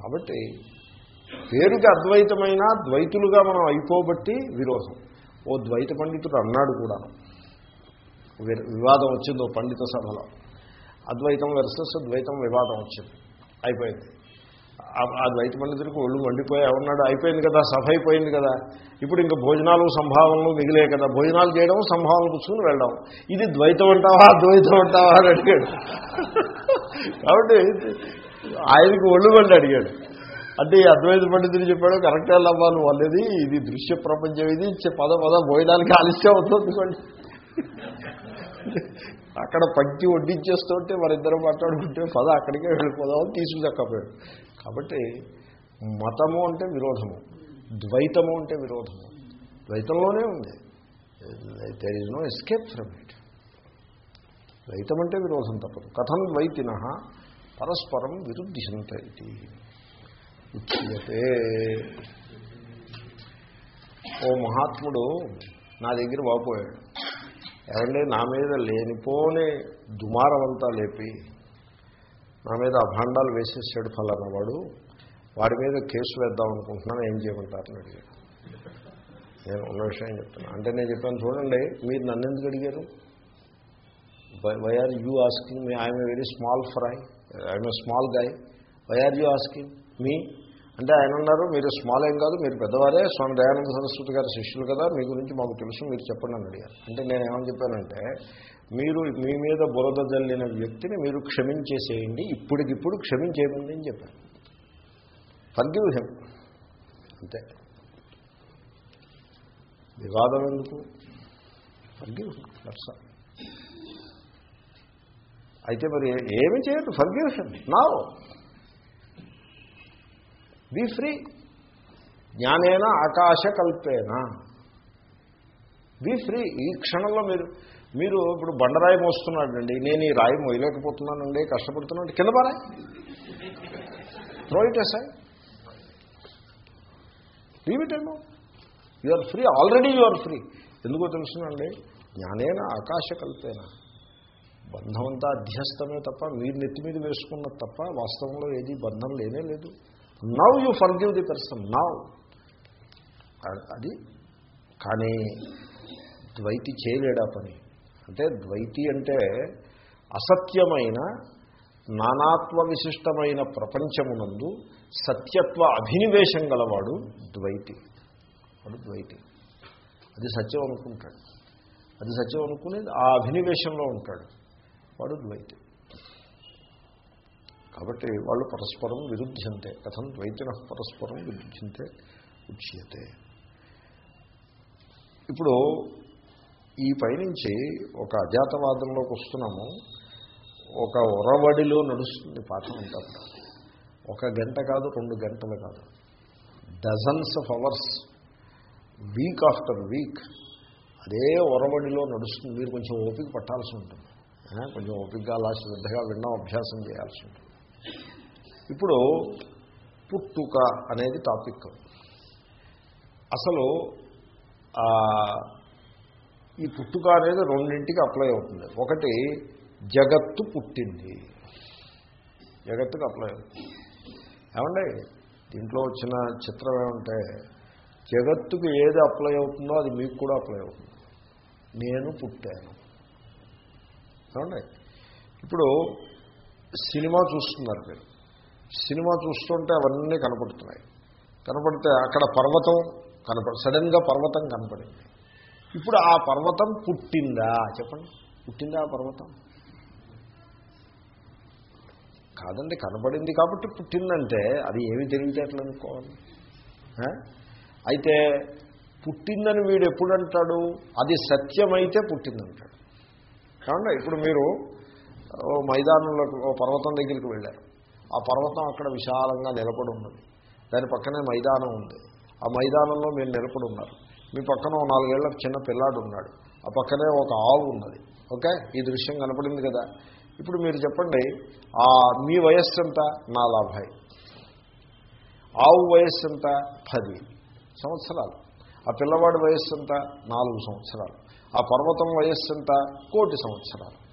కాబట్టి పేరుకి అద్వైతమైన ద్వైతులుగా మనం అయిపోబట్టి విరోధం. ఓ ద్వైత పండితుడు అన్నాడు కూడా. వివాదం వచ్చింది ఓ పండిత సభలో. అద్వైతం వెర్సెస్ ద్వైతం వివాదం వచ్చింది. అయిపోయింది. ఆ- ద్వైత పండితుడికి ఒళ్ళు మండిపోయి ఉన్నాడు అయిపోయింది కదా సభ అయిపోయింది కదా. ఇప్పుడు ఇంకా భోజనాలు సంభావనలు మిగిలే కదా. భోజనాలు చేయడం సంభావనలు కూర్చుని వెళ్ళడం. ఇది ద్వైతం అంటావా అద్వైతం అంటావా అని అడిగాడు. కాబట్టి ఆయనకి ఒళ్ళు మండి అడిగాడు. అంటే ఈ అద్వైత పండితుడు చెప్పాడు కరెక్టే అవ్వా నువ్వు అనేది ఇది దృశ్య ప్రపంచం ఇది పద పద పోయడానికి ఆలస్యం అవుతుంది కొంచెం అక్కడ పంచి వడ్డించేస్తుంటే మరిద్దరం మాట్లాడుకుంటే పద అక్కడికే వెళ్ళిపోదామని తీసుకుదక్కపోయాడు కాబట్టి మతము అంటే విరోధము ద్వైతము అంటే విరోధము. ద్వైతంలోనే ఉంది. There is no escape from it ద్వైతం అంటే విరోధం తప్పదు. కథం ద్వైతిన పరస్పరం విరుద్ధింత ఇది. ఉచ్యతే. ఓ మహాత్ముడు నా దగ్గర వాపోయాడు. ఏమంటే నా మీద లేనిపోని దుమారమంతా లేపి నా మీద అభాండాలు వేసేసాడు ఫలానా వాడు వాడి మీద కేసు వేద్దాం అనుకుంటున్నాను ఏం చేయమంటారని అడిగాడు. నేను ఉన్న విషయం చెప్తున్నా? అంటే నేను చెప్పాను చూడండి మీరు నన్ను ఎందుకు అడిగారు why are you asking me I'm a very small fry I'm a small guy why are you asking me అంటే ఆయన ఉన్నారు మీరు స్మాల్ ఏం కాదు మీరు పెద్దవారే. స్వామి దయానంద సరస్వతి గారి శిష్యులు కదా. మీ గురించి మాకు తెలుసు మీరు చెప్పండి అని అడిగారు. అంటే నేను ఏమని చెప్పానంటే మీరు మీ మీద బురద జల్లిన వ్యక్తిని మీరు క్షమించేసేయండి. ఇప్పటికిప్పుడు క్షమించేయండి అని చెప్పాను ఫర్గివ్ హిమ్ అంతే. వివాదం ఎందుకు? ఫర్గివ్ దట్స్ ఆల్ అయితే మరి ఏమి చేయదు ఫర్గివ్ హిమ్ నా బీ ఫ్రీ జ్ఞానేన ఆకాశకల్పేన. బీ ఫ్రీ ఈ క్షణంలో మీరు మీరు ఇప్పుడు బండరాయి మోస్తున్నాడండి నేను ఈ రాయి మోయలేకపోతున్నానండి కష్టపడుతున్నాను కింద పారాయి throw it ఎసాయి leave you are free already you are free ఎందుకో తెలుసునండి జ్ఞానేన ఆకాశకల్పేన. బంధం అంతా అధ్యస్తమే తప్ప మీరు నెత్తి మీద వేసుకున్నది తప్ప వాస్తవంలో ఏది బంధం లేనే లేదు. Now you forgive the person now అది కానీ ద్వైతి చేయలేడా పని? అంటే ద్వైతి అంటే అసత్యమైన నానాత్వ విశిష్టమైన ప్రపంచమునందు సత్యత్వ అభినివేశం గలవాడు ద్వైతి. వాడు ద్వైతి. అది సత్యం అనుకుంటాడు. అది సత్యం అనుకునేది ఆ అభినివేశంలో ఉంటాడు. వాడు ద్వైతి. కాబట్టి వాళ్ళు పరస్పరం విరుద్ధ్యంతే. కథం ద్వైతిన పరస్పరం విరుద్ధ్యంతే ఉచ్యతే. ఇప్పుడు ఈ పైనుంచి ఒక అజాతవాదంలోకి వస్తున్నాము. ఒక ఉరవడిలో నడుస్తుంది పాఠం అంతా ఒక గంట కాదు రెండు గంటలు కాదు. Dozens of hours week after week అదే ఒరవడిలో నడుస్తుంది. మీరు కొంచెం ఓపిక పట్టాల్సి ఉంటుంది. కొంచెం ఓపికగా అలా శ్రద్ధగా వినడం అభ్యాసం చేయాల్సి ఉంటుంది. ఇప్పుడు పుట్టుక అనేది టాపిక్. అసలు ఈ పుట్టుక అనేది రెండింటికి అప్లై అవుతుంది. ఒకటి జగత్తు పుట్టింది. జగత్తుకు అప్లై అవుతుంది. ఏమండి? దీంట్లో వచ్చిన చిత్రం ఏమంటే జగత్తుకు ఏది అప్లై అవుతుందో అది మీకు కూడా అప్లై అవుతుంది. నేను పుట్టాను. ఏమండి? ఇప్పుడు సినిమా చూస్తున్నారు మీరు. సినిమా చూస్తుంటే అవన్నీ కనపడుతున్నాయి. కనపడితే అక్కడ పర్వతం కనపడ సడన్గా పర్వతం కనపడింది. ఇప్పుడు ఆ పర్వతం పుట్టిందా? చెప్పండి. పుట్టిందా ఆ పర్వతం? కాదండి కనబడింది కాబట్టి పుట్టిందంటే అది ఏమి తెలివితేటలు అనుకోవాలి. అయితే పుట్టిందని వీడు ఎప్పుడంటాడు అది సత్యమైతే పుట్టిందంటాడు. కావండి ఇప్పుడు మీరు మైదానంలో ఓ పర్వతం దగ్గరికి వెళ్ళారు. ఆ పర్వతం అక్కడ విశాలంగా నిలబడి ఉన్నది. దాని పక్కనే మైదానం ఉంది. ఆ మైదానంలో మీరు నిలబడి ఉన్నారు. మీ పక్కన ఓ నాలుగేళ్ళ చిన్న పిల్లాడు ఉన్నాడు. ఆ పక్కనే ఒక ఆవు ఉన్నది. ఓకే? ఈ దృశ్యం కనపడింది కదా? ఇప్పుడు మీరు చెప్పండి ఆ మీ వయస్సు ఎంత? నా లాభాయి ఆవు వయస్సు ఎంత? పది సంవత్సరాలు. ఆ పిల్లవాడి వయస్సు ఎంత? నాలుగు సంవత్సరాలు. ఆ పర్వతం వయస్సు ఎంత? కోటి సంవత్సరాలు.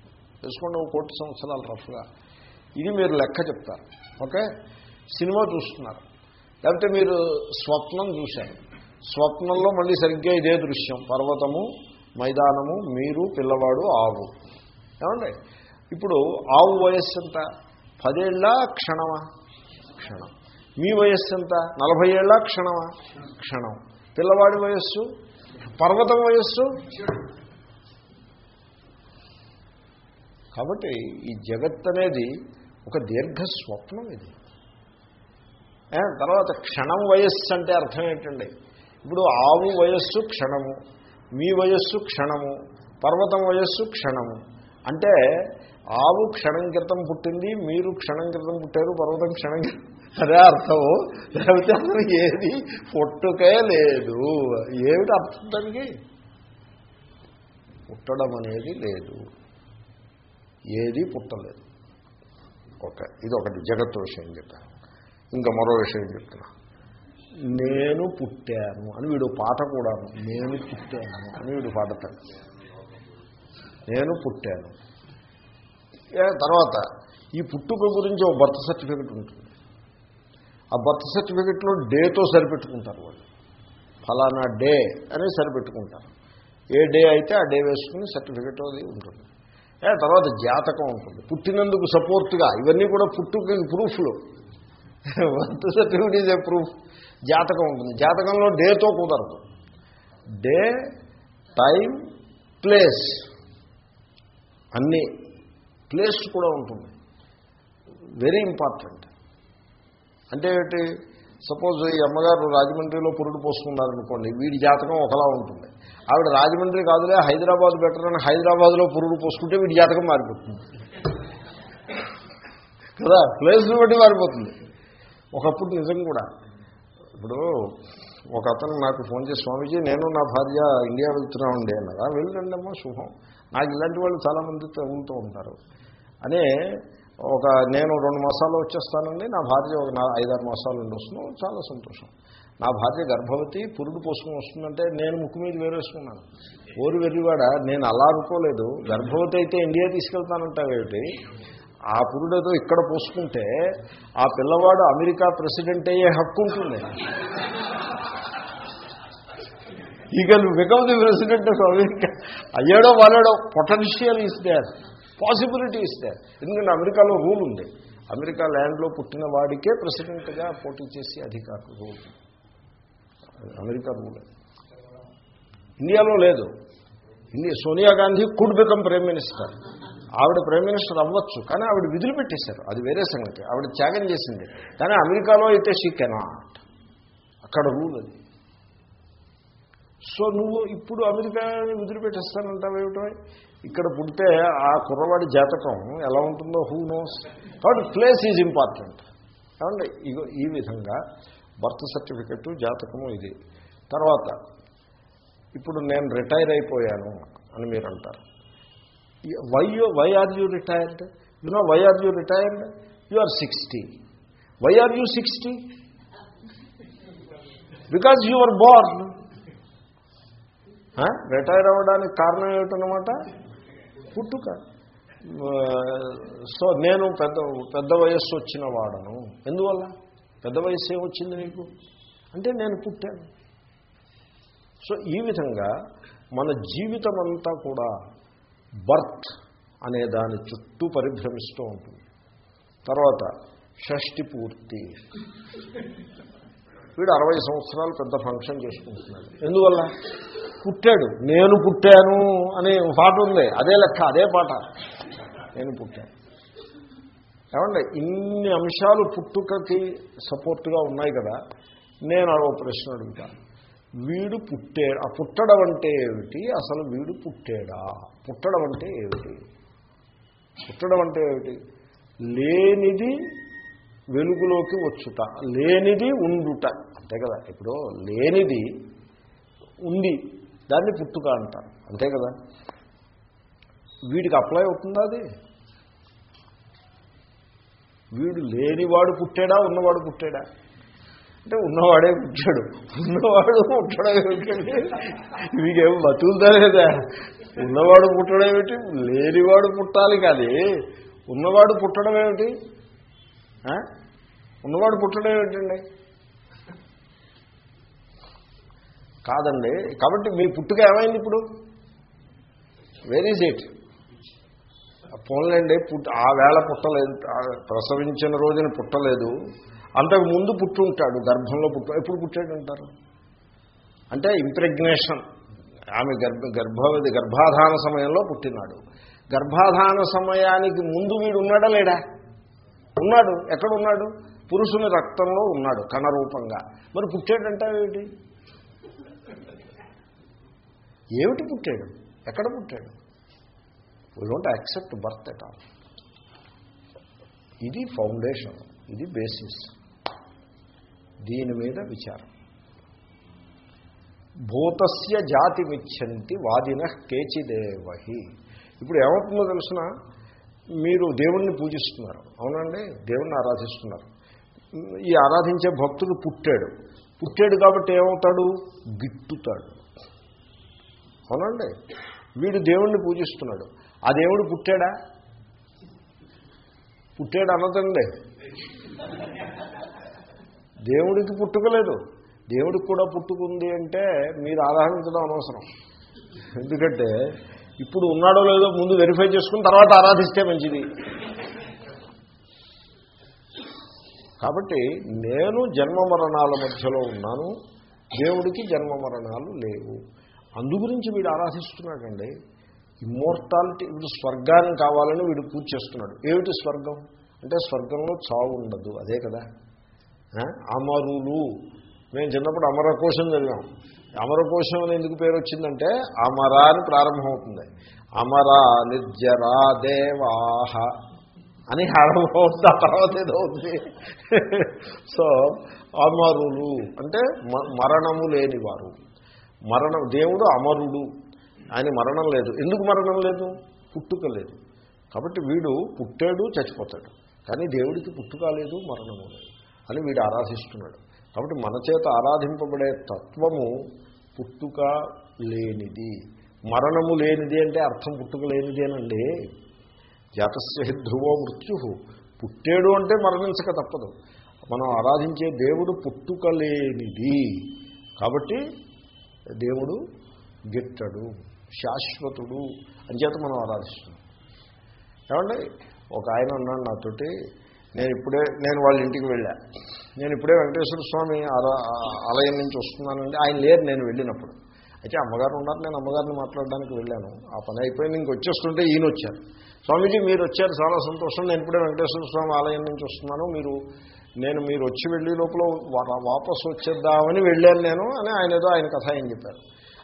తెలుసుకోండి కోటి సంవత్సరాలు రఫ్గా. ఇది మీరు లెక్క చెప్తారు. ఓకే? సినిమా చూస్తున్నారు. లేకపోతే మీరు స్వప్నం చూశారు. స్వప్నంలో మళ్ళీ సరిగ్గా ఇదే దృశ్యం. పర్వతము మైదానము మీరు పిల్లవాడు ఆవు. ఏమండి? ఇప్పుడు ఆవు వయస్సు ఎంత? పదేళ్ళ క్షణమా? క్షణం. మీ వయస్సు ఎంత? నలభై ఏళ్ళ క్షణమా? క్షణం. పిల్లవాడి వయస్సు? పర్వతం వయస్సు? కాబట్టి ఈ జగత్ అనేది ఒక దీర్ఘ స్వప్నం ఇది. తర్వాత క్షణం వయస్సు అంటే అర్థం ఏంటండి? ఇప్పుడు ఆవు వయస్సు క్షణము మీ వయస్సు క్షణము పర్వతం వయస్సు క్షణము. అంటే ఆవు క్షణం క్రితం పుట్టింది మీరు క్షణం క్రితం పుట్టారు పర్వతం క్షణం క్రితం అదే అర్థం లేకపోతే అసలు ఏది? పుట్టుకే లేదు. ఏమిటి అర్థం దానికి? పుట్టడం అనేది లేదు. ఏది పుట్టలేదు. ఓకే ఇది ఒకటి జగత్ విషయం చెప్పాను ఇంకా మరో విషయం చెప్తున్నా. నేను పుట్టాను అని వీడు పాట కూడా నేను పుట్టాను అని వీడు పాడతాడు నేను పుట్టాను. తర్వాత ఈ పుట్టుక గురించి ఒక బర్త్ సర్టిఫికెట్ ఉంటుంది. ఆ బర్త్ సర్టిఫికెట్లో డేతో సరిపెట్టుకుంటారు వాళ్ళు. ఫలానా డే అని సరిపెట్టుకుంటారు. ఏ డే అయితే ఆ డే వేసుకుని సర్టిఫికెట్ అది ఉంటుంది. తర్వాత జాతకం ఉంటుంది. పుట్టినందుకు సపోర్ట్గా ఇవన్నీ కూడా పుట్టుకుని ప్రూఫ్లు. Birth certificate is a proof. జాతకం ఉంటుంది. జాతకంలో డేతో కుదరదు. Day time place. అన్నీ ప్లేస్ కూడా ఉంటుంది. Very important. అంటే ఏమిటి సపోజ్ ఈ అమ్మగారు రాజమండ్రిలో పురుడు పోసుకున్నారనుకోండి వీడి జాతకం ఒకలా ఉంటుంది. ఆవిడ రాజమండ్రి కాదులే హైదరాబాద్ బెటర్ అని హైదరాబాద్లో పురుడు పోసుకుంటే వీడి జాతకం మారిపోతుంది. కదా? ప్లేస్ని బట్టి మారిపోతుంది. ఒకప్పుడు నిజం కూడా. ఇప్పుడు ఒక అతను నాకు ఫోన్ చేసి స్వామీజీ నేను నా భార్య ఇండియా వెళ్తున్నామండి అన్నదా వెళ్ళండి అమ్మా శుభం. నాకు ఇలాంటి వాళ్ళు చాలామంది తగులుతూ ఉంటారు. అనే ఒక నేను రెండు మాసాలు వచ్చేస్తానండి నా భార్య ఒక నా ఐదారు మాసాలు ఉండి వస్తున్నాం చాలా సంతోషం. నా భార్య గర్భవతి పురుడు పోసుకుని వస్తుందంటే నేను ముక్కు మీద వేరేసుకున్నాను. ఓరు వెర్రివాడ నేను అలా అనుకోలేదు. గర్భవతి అయితే ఇండియా తీసుకెళ్తానంటావేమిటి ఆ పురుడేదో ఇక్కడ పోసుకుంటే ఆ పిల్లవాడు అమెరికా ప్రెసిడెంట్ అయ్యే హక్కు ఉంటుంది. ఈ నువ్వు become the president of America అయ్యాడో వాళ్ళాడో పొటెన్షియల్ ఈస్ దేర్ పాసిబిలిటీ ఇస్తే. ఎందుకంటే అమెరికాలో రూల్ ఉంది. అమెరికా ల్యాండ్లో పుట్టిన వాడికే ప్రెసిడెంట్గా పోటీ చేసే అధికారులు రూల్. అమెరికా రూల్ ఇండియాలో లేదు. India Sonia Gandhi could become prime minister. ఆవిడ ప్రైమ్ మినిస్టర్ అవ్వచ్చు కానీ ఆవిడ విధులు పెట్టేశారు. అది వేరే సంగతి. ఆవిడ త్యాగం చేసింది. కానీ అమెరికాలో అయితే షీ కెనాట్ అక్కడ రూల్ అది. సో నువ్వు ఇప్పుడు అమెరికాని వదిలిపెట్టేస్తానంటావేమిటో ఇక్కడ పుడితే ఆ కుర్రవాడి జాతకం ఎలా ఉంటుందో హూ నోస్ కాబట్టి ప్లేస్ ఈజ్ ఇంపార్టెంట్ కాబట్టి ఇగో ఈ విధంగా బర్త్ సర్టిఫికెట్ జాతకము ఇది. తర్వాత ఇప్పుడు నేను రిటైర్ అయిపోయాను అని మీరు అంటారు. Why you why are you retired you know why are you retired you are sixty why are you sixty because you are born retire అవ్వడానికి కారణం ఏమిటనమాట పుట్టుక సో నేను పెద్ద పెద్ద వయస్సు వచ్చిన వాడను. ఎందువల్ల? పెద్ద వయస్సు ఏమొచ్చింది నీకు? అంటే నేను పుట్టాను. సో ఈ విధంగా మన జీవితం అంతా కూడా బర్త్ అనే దాని చుట్టూ పరిభ్రమిస్తూ ఉంటుంది. తర్వాత షష్టి పూర్తి. వీడు అరవై సంవత్సరాలు పెద్ద ఫంక్షన్ చేసుకుంటున్నాడు. ఎందువల్ల? పుట్టాడు. నేను పుట్టాను అనే పాట ఉంది. అదే లెక్క అదే పాట. నేను పుట్టాను. ఏమండి ఇన్ని అంశాలు పుట్టుకకి సపోర్ట్గా ఉన్నాయి కదా నేను ఒక ప్రశ్న అడుగుతాను. వీడు పుట్టే ఆ పుట్టడం అంటే ఏమిటి? అసలు వీడు పుట్టాడా? పుట్టడం అంటే ఏమిటి? పుట్టడం అంటే ఏమిటి? లేనిది వెలుగులోకి వచ్చుట లేనిది ఉండుట. అంతే కదా ఇప్పుడు లేనిది ఉంది దాన్ని పుట్టుక అంటారు. అంతే కదా. వీడికి అప్లై అవుతుందా అది? వీడు లేనివాడు పుట్టాడా ఉన్నవాడు పుట్టాడా? అంటే ఉన్నవాడే పుట్టాడు ఉన్నవాడు పుట్టడం ఏమిటండి? వీడేం బతుకుదా లేదా ఉన్నవాడు పుట్టడం ఏమిటి? లేనివాడు పుట్టాలి కానీ ఉన్నవాడు పుట్టడం ఏమిటి? ఉన్నవాడు పుట్టడం ఏమిటండి కాదండి. కాబట్టి మీ పుట్టుక ఏమైంది ఇప్పుడు? వెరీ ఈజ్ ఇట్ పోన్లేండి. పుట్ ఆ వేళ పుట్టలేదు. ప్రసవించిన రోజున పుట్టలేదు. అంతకు ముందు పుట్టుంటాడు. గర్భంలో పుట్టు ఎప్పుడు పుట్టాడంటారు? అంటే ఇంప్రెగ్నేషన్. ఆమె గర్భ గర్భవతి గర్భాధాన సమయంలో పుట్టినాడు. గర్భాధాన సమయానికి ముందు వీడు ఉన్నాడా లేడా? ఉన్నాడు. ఎక్కడ ఉన్నాడు పురుషుని రక్తంలో ఉన్నాడు కణరూపంగా మరి పుట్టాడంటే ఏమిటి? ఏమిటి పుట్టాడు? ఎక్కడ పుట్టాడు? We don't accept birth at all ఇది ఫౌండేషన్ ఇది బేసిస్ దీని మీద విచారం. భూతస్య జాతిమిచ్చంతి వాదిన కేచిదేవహి. ఇప్పుడు ఏమవుతుందో తెలుసిన? మీరు దేవుణ్ణి పూజిస్తున్నారు. అవునండి? దేవుణ్ణి ఆరాధిస్తున్నారు. ఈ ఆరాధించే భక్తుడు పుట్టాడు. పుట్టాడు కాబట్టి ఏమవుతాడు? గిట్టుతాడు. అవునండి? వీడు దేవుణ్ణి పూజిస్తున్నాడు. ఆ దేవుడు పుట్టాడా? పుట్టాడు అనదండి. దేవుడికి పుట్టుకలేదు. దేవుడికి కూడా పుట్టుకుంది అంటే మీరు ఆరాధించడం అనవసరం. ఎందుకంటే ఇప్పుడు ఉన్నాడో లేదో ముందు వెరిఫై చేసుకుని తర్వాత ఆరాధిస్తే మంచిది. కాబట్టి నేను జన్మ మరణాల మధ్యలో ఉన్నాను దేవుడికి జన్మ మరణాలు లేవు. అందు గురించి వీడు ఆరాధిస్తున్నాడండి. ఇమ్మోర్టాలిటీ వీడు స్వర్గాన్ని కావాలని వీడు పూజ చేస్తున్నాడు. ఏమిటి స్వర్గం? అంటే స్వర్గంలో చావు ఉండదు అదే కదా. అమరులు. మేము చిన్నప్పుడు అమరకోశం చదివాం. అమరకోశం అని ఎందుకు పేరు వచ్చిందంటే అమర అని ప్రారంభమవుతుంది. అమర నిర్జరా దేవాహ అని హడమవుతుంది ఆ తర్వాత ఏదో ఉంది సో అమరులు అంటే మ- మరణము లేనివారు. మరణం దేవుడు అమరుడు. ఆయన మరణం లేదు. ఎందుకు మరణం లేదు? పుట్టుక లేదు. కాబట్టి వీడు పుట్టాడు చచ్చిపోతాడు. కానీ దేవుడికి పుట్టుక లేదు మరణము లేదు అని వీడు ఆరాధిస్తున్నాడు. కాబట్టి మన చేత ఆరాధింపబడే తత్వము పుట్టుక లేనిది. మరణము లేనిది అంటే అర్థం పుట్టుక లేనిదేనండి జాతస్య ధ్రువో మృత్యు. పుట్టేడు అంటే మరణించక తప్పదు. మనం ఆరాధించే దేవుడు పుట్టుక లేనిది. కాబట్టి దేవుడు గిట్టడు శాశ్వతుడు అంచేత మనం ఆరాధిస్తున్నాం. ఏమండి? ఒక ఆయన ఉన్నాడు నాతోటి నేను ఇప్పుడే నేను వాళ్ళ ఇంటికి వెళ్ళా. నేను ఇప్పుడే వెంకటేశ్వర స్వామి ఆలయం నుంచి వస్తున్నానండి. ఆయన లేరు నేను వెళ్ళినప్పుడు. అయితే అమ్మగారు ఉన్నారు నేను అమ్మగారిని మాట్లాడడానికి వెళ్ళాను. ఆ పని అయిపోయింది ఇంక వచ్చేస్తుంటే ఈయన వచ్చారు. స్వామీజీ మీరు వచ్చారు చాలా సంతోషం. నేను ఇప్పుడే వెంకటేశ్వర స్వామి ఆలయం నుంచి వస్తున్నాను. మీరు నేను మీరు వచ్చి వెళ్ళే లోపల వాపసు వచ్చేద్దామని వెళ్ళాను నేను అని ఆయన ఏదో ఆయన కథ ఏం చెప్పారు.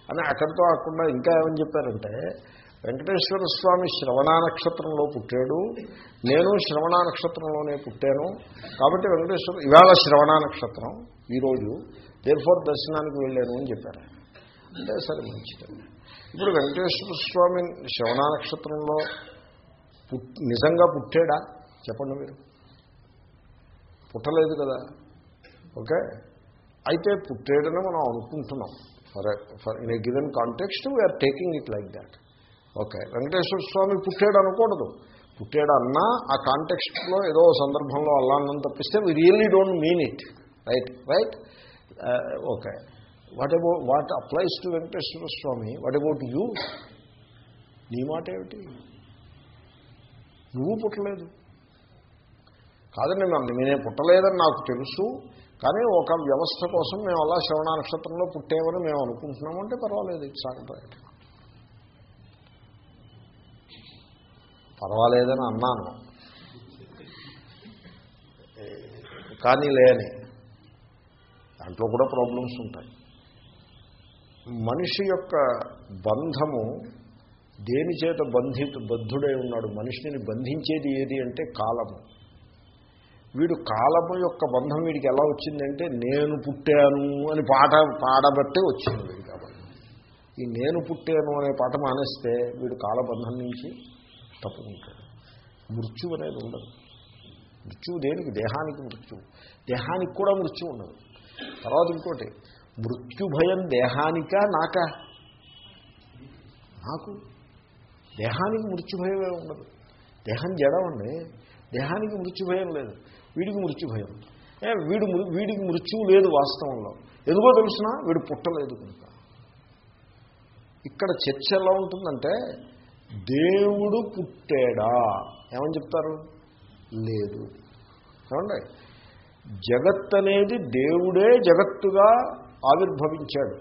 అని అక్కడితో కాకుండా ఇంకా ఏమని చెప్పారంటే వెంకటేశ్వర స్వామి శ్రవణ నక్షత్రంలో పుట్టాడు. నేను శ్రవణ నక్షత్రంలోనే పుట్టాను. కాబట్టి వెంకటేశ్వర ఇవాళ శ్రవణ నక్షత్రం ఈరోజు దేర్ఫోర్ దర్శనానికి వెళ్ళాను అని చెప్పారు. అంటే సరే మంచిది. ఇప్పుడు వెంకటేశ్వర స్వామి శ్రవణ నక్షత్రంలో నిజంగా పుట్టాడా? చెప్పండి మీరు. పుట్టలేదు కదా. ఓకే? అయితే పుట్టాడని మనం అనుకుంటున్నాం. For for in a given context we're taking it like that okay. Venkateswara Swami పుట్టాడు అనకూడదు పుట్టాడు అన్నా ఆ కాంటెక్స్ట్లో ఏదో సందర్భంలో అల్లా అన్నం తప్పిస్తే we really don't mean it right right okay. What about what applies to Venkateswara Swami? What about you నీ మాట ఏమిటి? నువ్వు పుట్టలేదు. కాదండి నన్ను నేనే పుట్టలేదని నాకు తెలుసు. కానీ ఒక వ్యవస్థ కోసం మేము అలా శ్రవణ నక్షత్రంలో పుట్టేవని మేము అనుకుంటున్నామంటే పర్వాలేదు ఇట్స్ ఆల్ రైట్ పర్వాలేదని అన్నాను. కానీ లేని దాంట్లో కూడా ప్రాబ్లమ్స్ ఉంటాయి. మనిషి యొక్క బంధము దేని చేత బంధి బద్ధుడై ఉన్నాడు? మనిషిని బంధించేది ఏది అంటే కాలము. వీడు కాలము యొక్క బంధం వీడికి ఎలా వచ్చిందంటే నేను పుట్టాను అని పాట పాడబట్టే వచ్చింది వీడికి ఈ నేను పుట్టాను అనే పాట మానేస్తే వీడు కాలబంధం నుంచి తప్పుకుంటాడు మృత్యు అనేది ఉండదు. మృత్యువు దేనికి? దేహానికి మృత్యువు. దేహానికి కూడా మృత్యు ఉండదు. తర్వాత ఇంకోటి మృత్యు భయం దేహానికా నాకా? నాకు. దేహానికి మృత్యుభయమే ఉండదు. దేహం జడమండి దేహానికి మృత్యుభయం లేదు. వీడికి మృత్యు భయం. ఏ వీడు వీడికి మృత్యువు లేదు వాస్తవంలో. ఎందుకో తెలిసినా వీడు పుట్టలేదు కనుక. ఇక్కడ చర్చ ఎలా ఉంటుందంటే దేవుడు పుట్టాడా? ఏమని చెప్తారు? లేదు. ఏమండి? జగత్ అనేది దేవుడే జగత్తుగా ఆవిర్భవించాడు.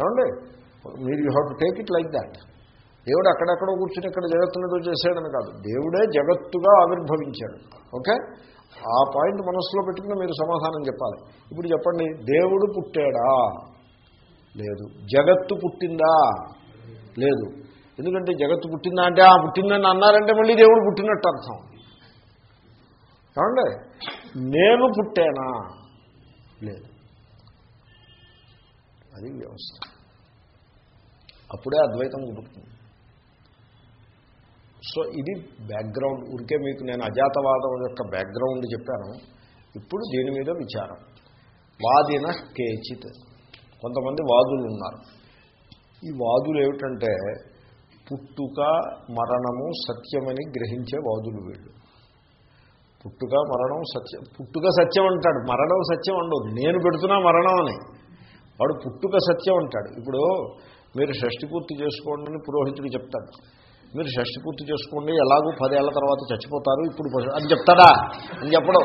ఏమండి? మీరు you have to take it like that. దేవుడు అక్కడెక్కడో కూర్చుని ఇక్కడ జగత్తునేదో చేశాడని కాదు. దేవుడే జగత్తుగా ఆవిర్భవించాడు. ఓకే? ఆ పాయింట్ మనసులో పెట్టుకుని మీరు సమాధానం చెప్పాలి. ఇప్పుడు చెప్పండి దేవుడు పుట్టాడా? లేదు. జగత్తు పుట్టిందా? లేదు. ఎందుకంటే జగత్తు పుట్టిందా అంటే ఆ పుట్టిందని అన్నారంటే మళ్ళీ దేవుడు పుట్టినట్టు అర్థం. ఏమండి? నేను పుట్టానా? లేదు. అది వ్యవస్థ. అప్పుడే అద్వైతం కుదురుతుంది. సో ఇది బ్యాక్గ్రౌండ్. ఊరికే మీకు నేను అజాతవాదం యొక్క బ్యాక్గ్రౌండ్ చెప్పాను. ఇప్పుడు దీని మీద విచారం. వాదిన కేచిత్. కొంతమంది వాదులు ఉన్నారు ఈ వాదులు ఏమిటంటే పుట్టుక మరణము సత్యమని గ్రహించే వాదులు వీళ్ళు. పుట్టుక మరణం సత్యం పుట్టుక సత్యం అంటాడు. మరణం సత్యం ఉండదు. నేను పెడుతున్నా మరణం అని. వాడు పుట్టుక సత్యం అంటాడు. ఇప్పుడు మీరు షష్టి పూర్తి చేసుకోండి అని పురోహితుడు చెప్తాడు. మీరు షష్టి పూర్తి చేసుకోండి ఎలాగో పదేళ్ళ తర్వాత చచ్చిపోతారు ఇప్పుడు అని చెప్తాడా? అని చెప్పడం.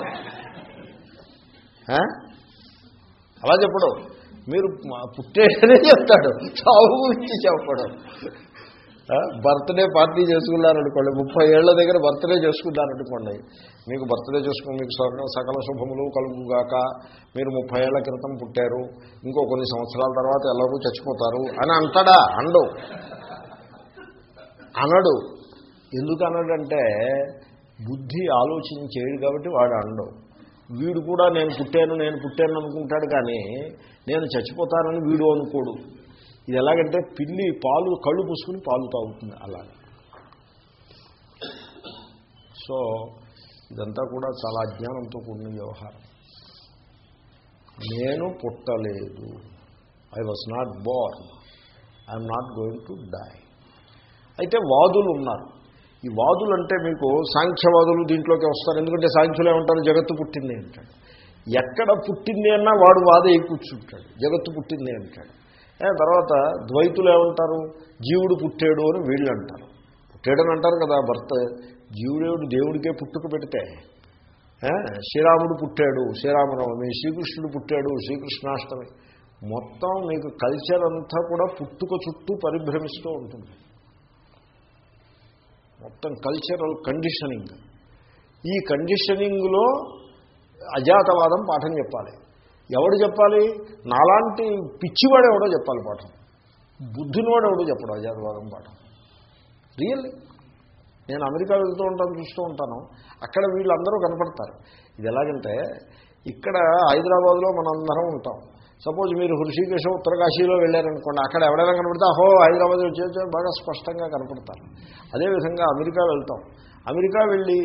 అలా చెప్పడం. మీరు మా- పుట్టేటనే చెప్తాడు. చావు గురించి చెప్పడం. బర్త్డే పార్టీ చేసుకున్నారనుకోండి ముప్పై ఏళ్ళ దగ్గర బర్త్డే చేసుకున్నారనుకోండి మీకు బర్త్డే చేసుకుని మీకు సకల సకల శుభములు కలుగుగాక మీరు ముప్పై ఏళ్ళ క్రితం పుట్టారు ఇంకో కొన్ని సంవత్సరాల తర్వాత ఎలాగో చచ్చిపోతారు అని అంటాడా? అండు అనడు. ఎందుకు అనడంటే బుద్ధి ఆలోచించేడు కాబట్టి వాడు అండవు వీడు కూడా నేను పుట్టాను నేను పుట్టాను అనుకుంటాడు కానీ నేను చచ్చిపోతానని వీడు అనుకోడు. ఇది ఎలాగంటే పిల్లి పాలు కళ్ళు పూసుకుని పాలు తాగుతుంది అలా సో ఇదంతా కూడా చాలా అజ్ఞానంతో కూడిన వ్యవహారం. నేను పుట్టలేదు. I was not born I'm not going to die అయితే వాదులు ఉన్నారు. ఈ వాదులు అంటే మీకు సాంఖ్యవాదులు దీంట్లోకి వస్తారు. ఎందుకంటే సాంఖ్యులు ఏమంటారు జగత్తు పుట్టింది అంటాడు. ఎక్కడ పుట్టింది అన్నా వాడు వాద ఎక్కి కూర్చుంటాడు. జగత్తు పుట్టింది అంటాడు. తర్వాత ద్వైతులు ఏమంటారు? జీవుడు పుట్టాడు అని వీళ్ళు అంటారు. పుట్టాడని అంటారు కదా భర్త. జీవుడేవుడు దేవుడికే పుట్టుక పెడితే. శ్రీరాముడు పుట్టాడు శ్రీరామనవమి శ్రీకృష్ణుడు పుట్టాడు శ్రీకృష్ణాష్టమి. మొత్తం మీకు కల్చర్ అంతా కూడా పుట్టుక చుట్టూ పరిభ్రమిస్తూ ఉంటుంది. మొత్తం కల్చరల్ కండిషనింగ్ ఈ కండిషనింగ్లో అజాతవాదం పాఠం చెప్పాలి. ఎవడు చెప్పాలి? నాలాంటి పిచ్చివాడు ఎవడో చెప్పాలి పాఠం. బుద్ధినివాడు ఎవడో చెప్పడం అజాతవాదం పాఠం. రియల్లీ. నేను అమెరికా వెళ్తూ ఉంటాను చూస్తూ ఉంటాను. అక్కడ వీళ్ళందరూ కనపడతారు. ఇది ఎలాగంటే ఇక్కడ హైదరాబాద్లో మనందరం ఉంటాం. సపోజ్ మీరు హృషికేశం ఉత్తరకాశీలో వెళ్ళారనుకోండి అక్కడ ఎవడైనా కనపడితే అహో హైదరాబాద్ వచ్చే బాగా స్పష్టంగా కనపడతారు. అదేవిధంగా అమెరికా వెళ్తాం. అమెరికా వెళ్ళి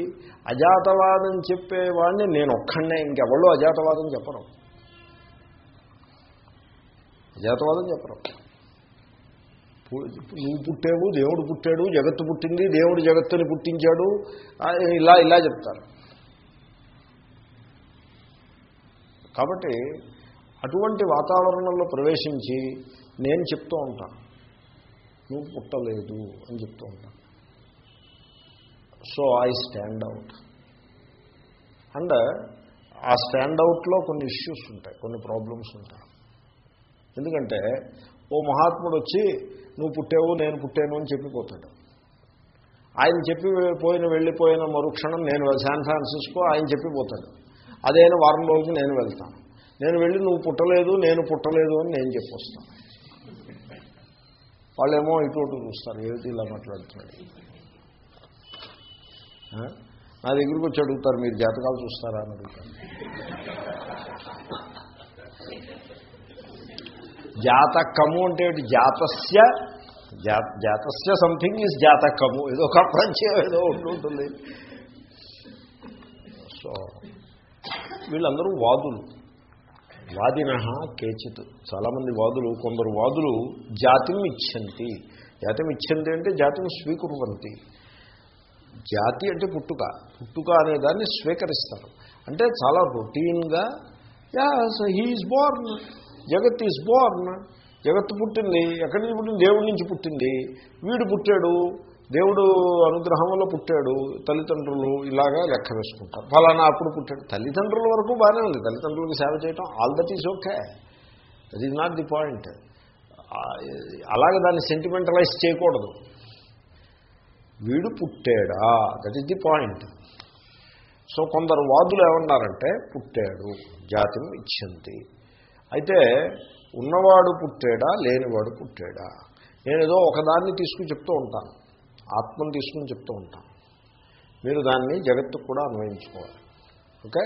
అజాతవాదం చెప్పేవాడిని నేను ఒక్కడనే ఇంకెవళ్ళు అజాతవాదం చెప్పరు. అజాతవాదం చెప్పరు. నువ్వు పుట్టావు దేవుడు పుట్టాడు జగత్తు పుట్టింది దేవుడు జగత్తుని పుట్టించాడు ఇలా ఇలా చెప్తారు. కాబట్టి అటువంటి వాతావరణంలో ప్రవేశించి నేను చెప్తూ ఉంటాను. నువ్వు పుట్టలేదు అని చెప్తూ ఉంటాను. So I stand out. And ఆ స్టాండ్ అవుట్లో కొన్ని ఇష్యూస్ ఉంటాయి కొన్ని ప్రాబ్లమ్స్ ఉంటాయి. ఎందుకంటే ఓ మహాత్ముడు వచ్చి నువ్వు పుట్టావు నేను పుట్టాను అని చెప్పిపోతాడు. ఆయన చెప్పి పోయిన వెళ్ళిపోయిన మరుక్షణం నేను శాన్ ఫ్రాన్సిస్కో ఆయన చెప్పిపోతాడు. అదేనా వారం రోజులు నేను వెళ్తాను. నేను వెళ్ళి నువ్వు పుట్టలేదు నేను పుట్టలేదు అని నేను చెప్పొస్తాను. వాళ్ళేమో ఇటు చూస్తారు ఏమిటి ఇలా మాట్లాడుతున్నాడు. నా దగ్గరికి వచ్చి అడుగుతారు మీరు జాతకాలు చూస్తారా? అని అడుగుతారు. జాతకము అంటే జాతస్య జాతస్య సంథింగ్ ఈజ్ జాతకము. ఏదో ఒక ప్రత్యయం ఏదో ఉంటుంటుంది సో వీళ్ళందరూ వాదులు. వాదిన కేచిత్. చాలామంది వాదులు కొందరు వాదులు జాతిం ఇచ్చంతి. జాతిం ఇచ్చంతి అంటే జాతిం స్వీకుర్వంతి. జాతి అంటే పుట్టుక. పుట్టుక అనే దాన్ని స్వీకరిస్తారు. అంటే చాలా రొటీన్గా యా హీఈస్ బోర్న్. జగత్ ఈజ్ బోర్న్ జగత్తు పుట్టింది. ఎక్కడి నుంచి పుట్టింది? దేవుడి నుంచి పుట్టింది. వీడు పుట్టాడు. దేవుడు అనుగ్రహంలో పుట్టాడు. తల్లిదండ్రులు ఇలాగా లెక్క వేసుకుంటారు. ఫలానా అప్పుడు పుట్టాడు. తల్లిదండ్రుల వరకు బాగానే ఉంది. తల్లిదండ్రులకు సేవ చేయటం all that is okay that is not the point అలాగే దాన్ని సెంటిమెంటలైజ్ చేయకూడదు. వీడు పుట్టాడా? That is the point so కొందరు వాదులు ఏమన్నారంటే పుట్టాడు. జాతిని ఇచ్చింది. అయితే ఉన్నవాడు పుట్టాడా లేనివాడు పుట్టాడా? నేను ఏదో ఒకదాన్ని తీసుకుని చెప్తూ ఉంటాను. ఆత్మను తీసుకుని చెప్తూ ఉంటాను. మీరు దాన్ని జగత్తుకు కూడా అన్వయించుకోవాలి. ఓకే?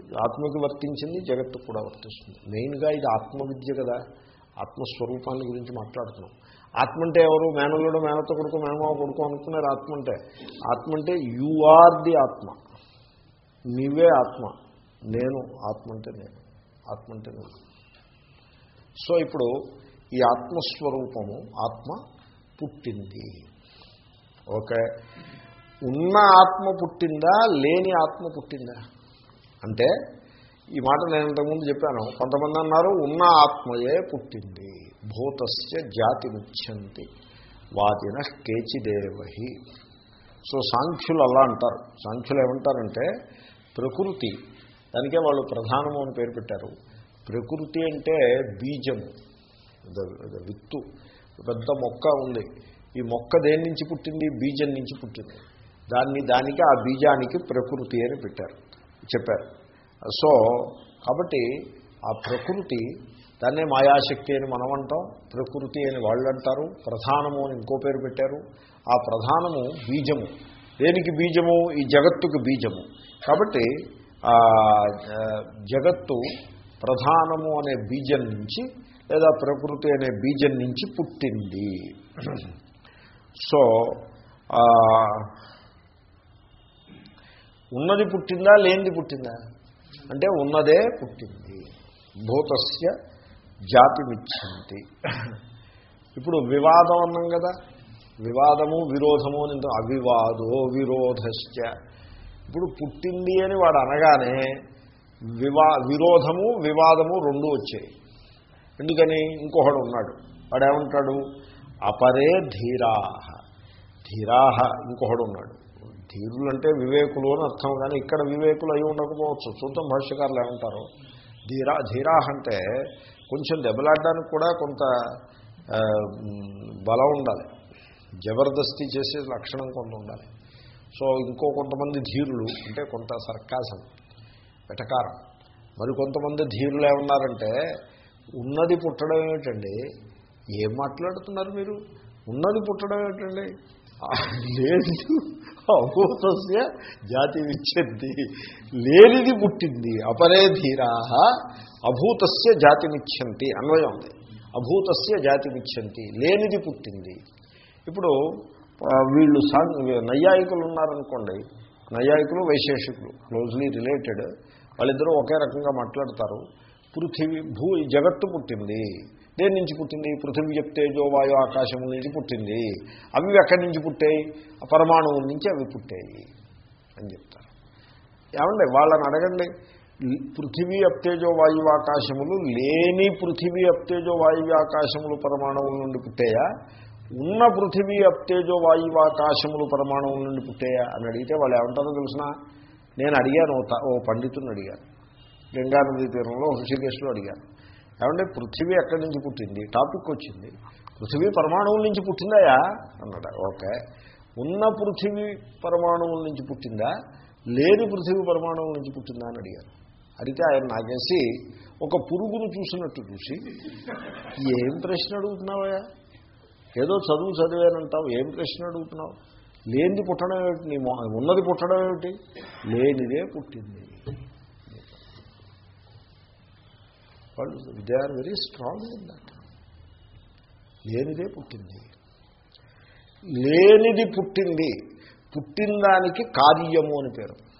ఆత్మకి వర్తించింది జగత్తుకు కూడా వర్తిస్తుంది. మెయిన్గా ఇది ఆత్మవిద్య కదా. ఆత్మస్వరూపాన్ని గురించి మాట్లాడుతున్నాం. ఆత్మ అంటే ఎవరు? మేనల్లుడు మేనతో కొడుకు మేనమావ కొడుకు అనుకున్నారు ఆత్మ అంటే ఆత్మ అంటే యు ఆర్ ది ఆత్మ. నీవే ఆత్మ. నేను ఆత్మ అంటే నేను. ఆత్మ అంటే నువ్వు సో ఇప్పుడు ఈ ఆత్మస్వరూపము ఆత్మ పుట్టింది. ఓకే. ఉన్న ఆత్మ పుట్టిందా లేని ఆత్మ పుట్టిందా? అంటే ఈ మాట నేను ఇంతకుముందు చెప్పాను. కొంతమంది అన్నారు ఉన్న ఆత్మయే పుట్టింది. భూతస్య జాతి ముచ్చంతి వాదిన కేచిదేవహి. సో సాంఖ్యులు అలా అంటారు. సాంఖ్యులు ఏమంటారంటే ప్రకృతి దానికే వాళ్ళు ప్రధానము అని పేరు పెట్టారు. ప్రకృతి అంటే బీజము విత్తు. పెద్ద మొక్క ఉంది. ఈ మొక్క దేని నుంచి పుట్టింది? బీజం నుంచి పుట్టింది. దాన్ని దానికి ఆ బీజానికి ప్రకృతి అని పెట్టారు. చెప్పారు. సో కాబట్టి ఆ ప్రకృతి దాన్నే మాయాశక్తి అని మనం అంటాం. ప్రకృతి అని వాళ్ళు అంటారు. ప్రధానము అని ఇంకో పేరు పెట్టారు. ఆ ప్రధానము బీజము. దేనికి బీజము? ఈ జగత్తుకు బీజము. కాబట్టి జగత్తు ప్రధానము అనే బీజం నుంచి లేదా ప్రకృతి అనే బీజం నుంచి పుట్టింది. సో ఉన్నది పుట్టిందా లేనిది పుట్టిందా? అంటే ఉన్నదే పుట్టింది. భూతస్య జాతిమిచ్చింది ఇప్పుడు వివాదం అన్నాం కదా. వివాదము విరోధము అని అవివాదో విరోధశ్చ. ఇప్పుడు పుట్టింది అని వాడు అనగానే వివా విరోధము వివాదము రెండు వచ్చాయి. ఎందుకని? ఇంకొకడు ఉన్నాడు. వాడేమంటాడు? అపరే ధీరాహ. ధీరాహ ఇంకొకడు ఉన్నాడు. ధీరులు అంటే వివేకులు అని అర్థం కానీ ఇక్కడ వివేకులు అయి ఉండకపోవచ్చు. చూద్దాం భాష్యకారులు ఏమంటారు? ధీరా ధీరాహ అంటే కొంచెం దెబ్బలాడడానికి కూడా కొంత బలం ఉండాలి. జబర్దస్తి చేసే లక్షణం కొంత ఉండాలి. సో ఇంకో కొంతమంది ధీరులు అంటే కొంత సర్కాసం వెటకారం. మరి కొంతమంది ధీరులు ఏమన్నారంటే ఉన్నది పుట్టడం ఏమిటండి? ఏం మాట్లాడుతున్నారు మీరు? ఉన్నది పుట్టడం ఏమిటండి? లేదు. అభూతస్య జాతి విచ్చింది లేనిది పుట్టింది. అపరే ధీరా అభూతస్య జాతిమిచ్చంతి అన్వయం ఉంది. అభూతస్య జాతిమిచ్చంతి లేనిది పుట్టింది. ఇప్పుడు వీళ్ళు సాంగ్ నైయాయికులు ఉన్నారనుకోండి నైయాయికులు వైశేషికులు క్లోజ్లీ రిలేటెడ్ వాళ్ళిద్దరూ ఒకే రకంగా మాట్లాడతారు. పృథివీ భూ జగత్తు పుట్టింది. దేని నుంచి పుట్టింది? పృథివీ చెప్తేజో వాయు ఆకాశం నుంచి పుట్టింది. అవి ఎక్కడి నుంచి పుట్టాయి? పరమాణువుల నుంచి అవి పుట్టాయి అని చెప్తారు. ఏమండి వాళ్ళని అడగండి. పృథివీ అప్తేజో వాయువు ఆకాశములు లేని పృథివీ అప్తేజో వాయువు ఆకాశములు పరమాణువుల నుండి పుట్టాయా? ఉన్న పృథివీ అప్తేజో వాయువు ఆకాశములు పరమాణువుల నుండి పుట్టాయా అని అడిగితే వాళ్ళు ఏమంటారో తెలిసిన? నేను అడిగాను ఓ పండితుని అడిగాను. గంగానదీ తీరంలో హృషికేశ్లో అడిగాను. ఏమంటే పృథివీ ఎక్కడి నుంచి పుట్టింది? టాపిక్ వచ్చింది. పృథివీ పరమాణువుల నుంచి పుట్టిందాయా? అన్నాడు. ఓకే. ఉన్న పృథివీ పరమాణువుల నుంచి పుట్టిందా? లేని పృథివీ పరమాణువుల నుంచి పుట్టిందా అని అడిగారు అడిగితే ఆయన నాకేసి ఒక పురుగును చూసినట్టు చూసి ఏం ప్రశ్న అడుగుతున్నావా ఏదో చదువు చదివానంటావు ఏం ప్రశ్న అడుగుతున్నావు? లేనిది పుట్టడం ఏమిటి? నీ ఉన్నది పుట్టడం ఏమిటి? లేనిదే పుట్టింది. వాళ్ళు they are very strong in that. లేనిదే పుట్టింది. లేనిది పుట్టింది. పుట్టిన దానికి కార్యము అని పేరు.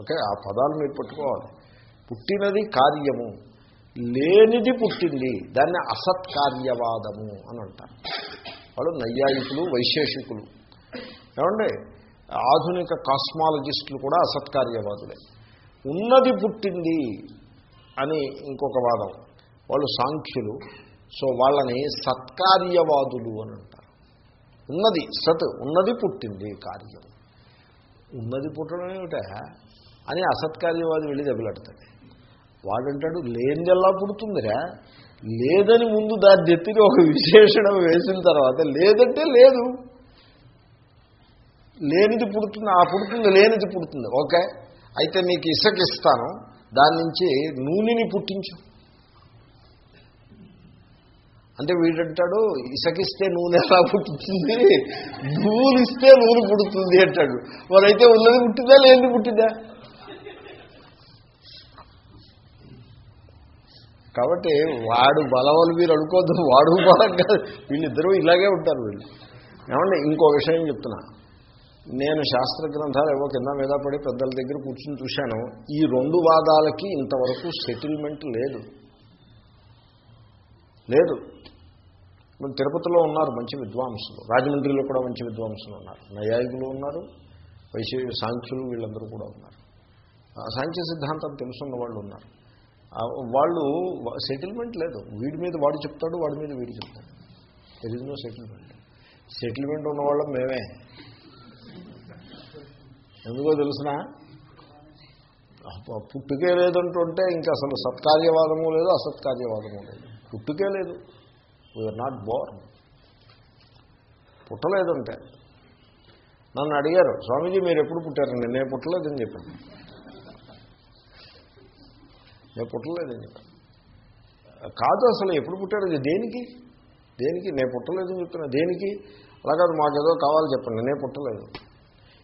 ఓకే ఆ పదాలు మీరు పట్టుకోవాలి. పుట్టినది కార్యము. లేనిది పుట్టింది. దాన్ని అసత్కార్యవాదము అని అంటారు. వాళ్ళు నైయాయికులు వైశేషికులు. ఏమండి? ఆధునిక కాస్మాలజిస్టులు కూడా అసత్కార్యవాదులే. ఉన్నది పుట్టింది అని ఇంకొక వాదం. వాళ్ళు సాంఖ్యులు. సో వాళ్ళని సత్కార్యవాదులు అని అంటారు. ఉన్నది సత్ ఉన్నది పుట్టింది కార్యం. ఉన్నది పుట్టడం ఏమిటా? అని అసత్కార్యవాది వెళ్ళి దెబ్బలాడతాడు. వాడంటాడు లేనిదెల్లా పుడుతుందిరా? లేదని ముందు దాన్ని ఎత్తికి ఒక విశేషణం వేసిన తర్వాత లేదంటే లేదు. లేనిది పుడుతుంది ఆ పుడుతుంది లేనిది పుడుతుంది. ఓకే? అయితే నీకు ఇసకిస్తాను దాని నుంచి నూనెని పుట్టించు. అంటే వీడంటాడు ఇసకిస్తే నూనె ఎలా పుట్టుతుంది నూనె ఇస్తే నూనె పుడుతుంది అంటాడు. మరైతే ఉన్నది పుట్టిందా లేనిది పుట్టిందా? కాబట్టి వాడు బలవలు మీరు అనుకోద్దు వాడు బలం కాదు. వీళ్ళిద్దరూ ఇలాగే ఉంటారు వీళ్ళు. ఏమంటే ఇంకో విషయం చెప్తున్నా. నేను శాస్త్ర గ్రంథాలు ఏవో కింద మీద పడి పెద్దల దగ్గర కూర్చుని చూశాను. ఈ రెండు వాదాలకి ఇంతవరకు సెటిల్మెంట్ లేదు. లేదు. మన తిరుపతిలో ఉన్నారు మంచి విద్వాంసులు. రాజమండ్రిలో కూడా మంచి విద్వాంసులు ఉన్నారు. నైయాయికులు ఉన్నారు. వైశ్య సాంఖ్యులు వీళ్ళందరూ కూడా ఉన్నారు. ఆ సాంఖ్య సిద్ధాంతం తెలుసున్న వాళ్ళు ఉన్నారు. వాళ్ళు సెటిల్మెంట్ లేదు. వీడి మీద వాడు చెప్తాడు వాడి మీద వీడు చెప్తాడు. దెర్ సెటిల్మెంట్ సెటిల్మెంట్ ఉన్నవాళ్ళం మేమే. ఎందుకో తెలిసిన? పుట్టుకే లేదంటుంటే ఇంకా అసలు సత్కార్యవాదము లేదు అసత్కార్యవాదము లేదు. పుట్టుకే లేదు. వీఆర్ నాట్ బోర్న్ పుట్టలేదంటే. నన్ను అడిగారు స్వామీజీ మీరు ఎప్పుడు పుట్టారండి నేను పుట్టలేదని చెప్పాను. నేను పుట్టలేదని చెప్పాను. కాదు అసలు ఎప్పుడు పుట్టారు దేనికి? దేనికి? నేను పుట్టలేదని చెప్తున్నా. దేనికి? అలా కాదు మాకేదో కావాలి చెప్పండి. నేను పుట్టలేదు.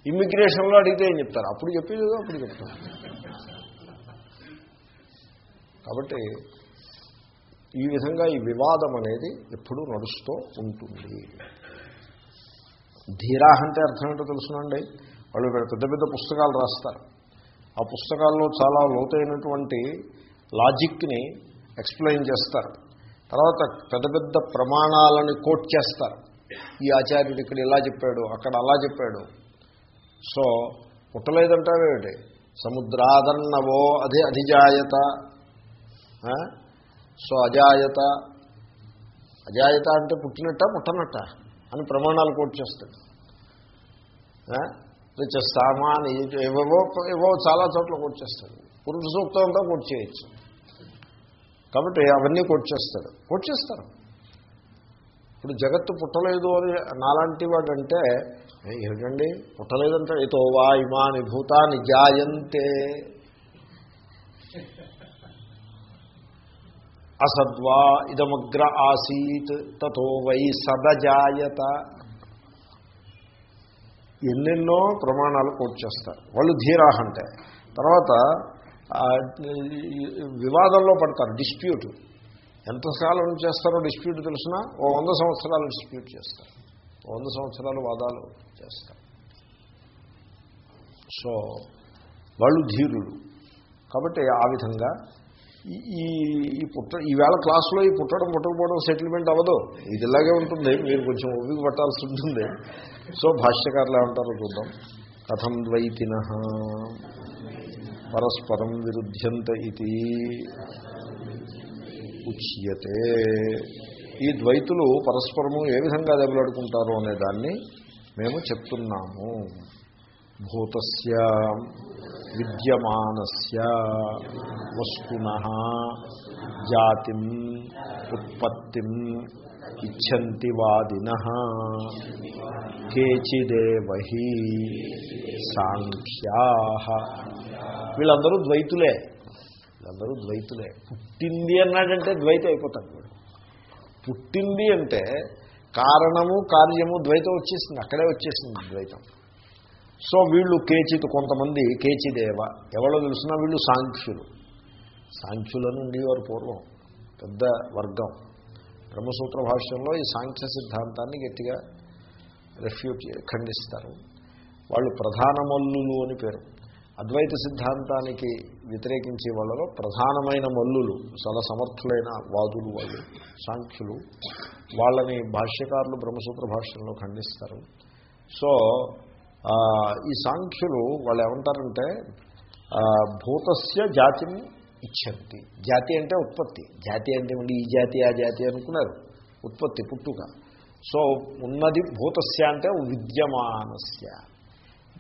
ఇమ్మిగ్రేషన్లో అడిగితే ఏం చెప్తారు? అప్పుడు చెప్పేది అప్పుడు చెప్తాను కాబట్టి ఈ విధంగా ఈ వివాదం అనేది ఎప్పుడూ నడుస్తూ ఉంటుంది. ధీరా అంటే అర్థం ఏంటో తెలుసునండి. వాళ్ళు పెద్ద పెద్ద పుస్తకాలు రాస్తారు. ఆ పుస్తకాల్లో చాలా లోతైనటువంటి లాజిక్ని ఎక్స్ప్లెయిన్ చేస్తారు. తర్వాత పెద్ద పెద్ద ప్రమాణాలని కోట్ చేస్తారు. ఈ ఆచార్యుడు ఇక్కడ ఇలా చెప్పాడు అక్కడ అలా చెప్పాడు. సో పుట్టలేదంటావేమిటి సముద్రాదన్నవో అదే అధిజాయత. సో అజాయత. అజాయత అంటే పుట్టినట్ట పుట్టనట్ట అని ప్రమాణాలు కోట్ చేస్తాడు సామాన్ ఏవేవో ఏవో చాలా చోట్ల కోట్ చేస్తాడు పురుష సూక్తం అంతా కోట్ చేయొచ్చు. కాబట్టి అవన్నీ కొట్టేస్తాడు కొట్టేస్తారు. ఇప్పుడు జగత్తు పుట్టలేదు అని నాలాంటి వాడంటే ఏమిటండి? పుట్టలేదంటే ఇతో వా ఇమాని భూతాని జాయంతే. అసద్వా ఇదమగ్ర ఆసీత్ తతో వై సదజాయత. ఎన్నెన్నో ప్రమాణాలు కోట్ చేస్తారు. వాళ్ళు ధీరాహ అంటే తర్వాత వివాదంలో పడతారు డిస్ప్యూట్. ఎంతకాలం చేస్తారో డిస్ప్యూట్ తెలిసినా ఓ వంద సంవత్సరాలు డిస్ప్యూట్ చేస్తారు. ఓ వంద సంవత్సరాలు వాదాలు చేస్తారు. సో వాళ్ళు ధీరులు. కాబట్టి ఆ విధంగా ఈ ఈ పుట్ట ఈవేళ క్లాసులో ఈ పుట్టడం పుట్టకపోవడం సెటిల్మెంట్ అవ్వదు. ఇది ఇలాగే ఉంటుంది. మీరు కొంచెం ఒప్పిక పట్టాల్సి ఉంటుంది. సో భాష్యకారులు ఏమంటారో చూద్దాం. కథం ద్వైతిన పరస్పరం విరుద్ధ్యంత ఇది ఉచ్యతే. ఈ ద్వైతులు పరస్పరము ఏ విధంగా దెబ్బలాడుకుంటారు అనే దాన్ని మేము చెప్తున్నాము. భూతస్య విద్యమానస్య వస్తున జాతిం ఉత్పత్తిం ఇచ్చంతి వాదిన కేచిదేవీ సాంఖ్యా. వీళ్ళందరూ ద్వైతులే. వీళ్ళందరూ ద్వైతులే. పుట్టింది అన్నాడంటే ద్వైతం అయిపోతాడు వీడు. పుట్టింది అంటే కారణము కార్యము ద్వైతం వచ్చేసింది. అక్కడే వచ్చేసింది ద్వైతం. సో వీళ్ళు కేచిత్ కొంతమంది కేచిదేవ. ఎవరో తెలిసినా వీళ్ళు సాంఖ్యులు. సాంఖ్యులను ఉండేవారు పూర్వం. పెద్ద వర్గం. బ్రహ్మసూత్ర భాష్యంలో ఈ సాంఖ్య సిద్ధాంతాన్ని గట్టిగా రెఫ్యూట్ ఖండిస్తారు. వాళ్ళు ప్రధాన మల్లులు అని పేరు. అద్వైత సిద్ధాంతానికి వ్యతిరేకించే వాళ్ళలో ప్రధానమైన మల్లులు చాలా సమర్థులైన వాదులు వాళ్ళు సాంఖ్యులు వాళ్ళని భాష్యకారులు బ్రహ్మసూత్ర భాష్యంలో ఖండిస్తారు. సో ఈ సాంఖ్యులు వాళ్ళు ఏమంటారంటే భూతస్య జాతిని ఇచ్చంతి. జాతి అంటే ఉత్పత్తి. జాతి అంటే ఉండి ఈ జాతి ఆ జాతి అనుకున్నారు. ఉత్పత్తి పుట్టుక. సో ఉన్నది భూతస్య అంటే విద్యమానస్య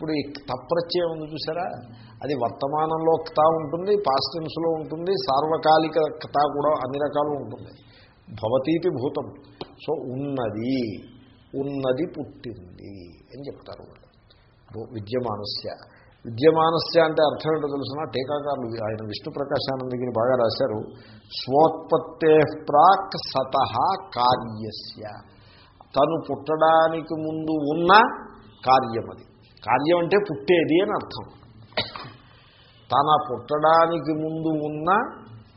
ఇప్పుడు ఈ తప్రత్యయం ఉంది చూసారా? అది వర్తమానంలో క్తా ఉంటుంది పాస్టెన్స్లో ఉంటుంది సార్వకాలిక క్తా కూడా అన్ని రకాలు ఉంటుంది. భవతీతి భూతం. సో ఉన్నది ఉన్నది పుట్టింది అని చెప్తారు వాళ్ళు. విద్యమానస్య. విద్యమానస్య అంటే అర్థం ఏంటో తెలుసిన? టీకాకారులు ఆయన విష్ణు ప్రకాశానందగిరి బాగా రాశారు. స్వోత్పత్తే ప్రాక్ సత కార్యస్య. తను పుట్టడానికి ముందు ఉన్న కార్యం అది కార్యం అంటే పుట్టేది అని అర్థం. తన పుట్టడానికి ముందు ఉన్న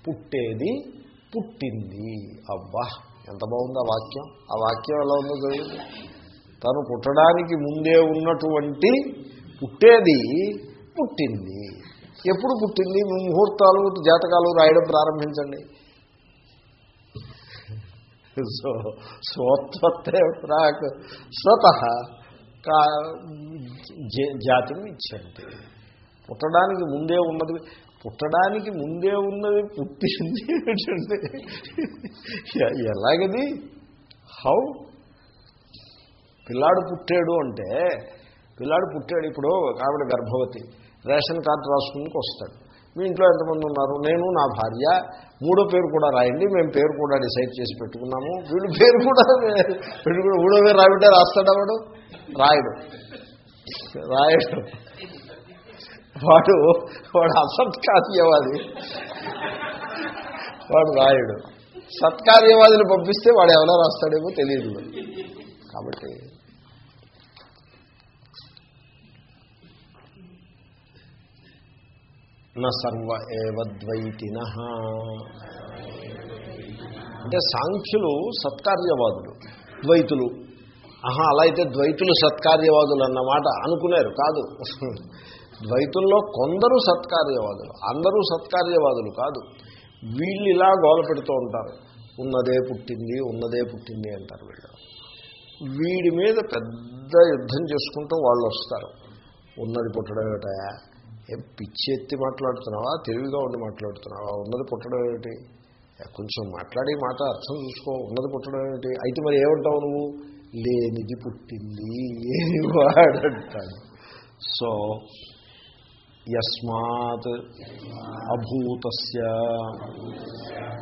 పుట్టేది పుట్టింది. అబ్బా ఎంత బాగుంది ఆ వాక్యం. ఆ వాక్యం ఎలా ఉందో తెలియదు తను పుట్టడానికి ముందే ఉన్నటువంటి పుట్టేది పుట్టింది. ఎప్పుడు పుట్టింది? ముహూర్తాలు జాతకాలు రాయడం ప్రారంభించండి. సో స్వోత్పత్తే ప్రాక్ స్వత జాతిని ఇచ్చండి పుట్టడానికి ముందే ఉన్నది పుట్టడానికి ముందే ఉన్నది పుట్టింది ఏంటంటే ఎలాగది? హౌ? పిల్లాడు పుట్టాడు అంటే పిల్లాడు పుట్టాడు ఇప్పుడు ఆవిడ గర్భవతి రేషన్ కార్డు రాసుకునికి వస్తాడు. మీ ఇంట్లో ఎంతమంది ఉన్నారు? నేను నా భార్య మూడో పేరు కూడా రాయండి మేము పేరు కూడా డిసైడ్ చేసి పెట్టుకున్నాము. వీళ్ళు పేరు కూడా పెట్టుకుని మూడో పేరు రావింటే రాస్తాడు వాడు? రాయడు. రాయడు. వాడు వాడు అసత్కార్యవాది వాడు రాయుడు. సత్కార్యవాదులు పంపిస్తే వాడు ఎవరో రాస్తాడేమో తెలియదు. కాబట్టి న సర్వ ఏవ అంటే సాంఖ్యులు సత్కార్యవాదులు ద్వైతులు. ఆహా అలా అయితే ద్వైతులు సత్కార్యవాదులు అన్నమాట అనుకున్నారు కాదు. ద్వైతుల్లో కొందరు సత్కార్యవాదులు అందరూ సత్కార్యవాదులు కాదు. వీళ్ళు ఇలా గోల పెడుతూ ఉంటారు. ఉన్నదే పుట్టింది ఉన్నదే పుట్టింది అంటారు వీళ్ళు. వీడి మీద పెద్ద యుద్ధం చేసుకుంటూ వాళ్ళు వస్తారు. ఉన్నది పుట్టడం ఏమిటా? పిచ్చి ఎత్తి మాట్లాడుతున్నావా? తెలివిగా ఉండి మాట్లాడుతున్నావా? ఉన్నది పుట్టడం ఏమిటి? కొంచెం మాట్లాడి మాట అర్థం చూసుకో. ఉన్నది పుట్టడం ఏమిటి? అయితే మరి ఏమంటావు నువ్వు? లేనిది పుట్టింది ఏమి వాడంటాడు. సో యస్మాత్ అభూతస్య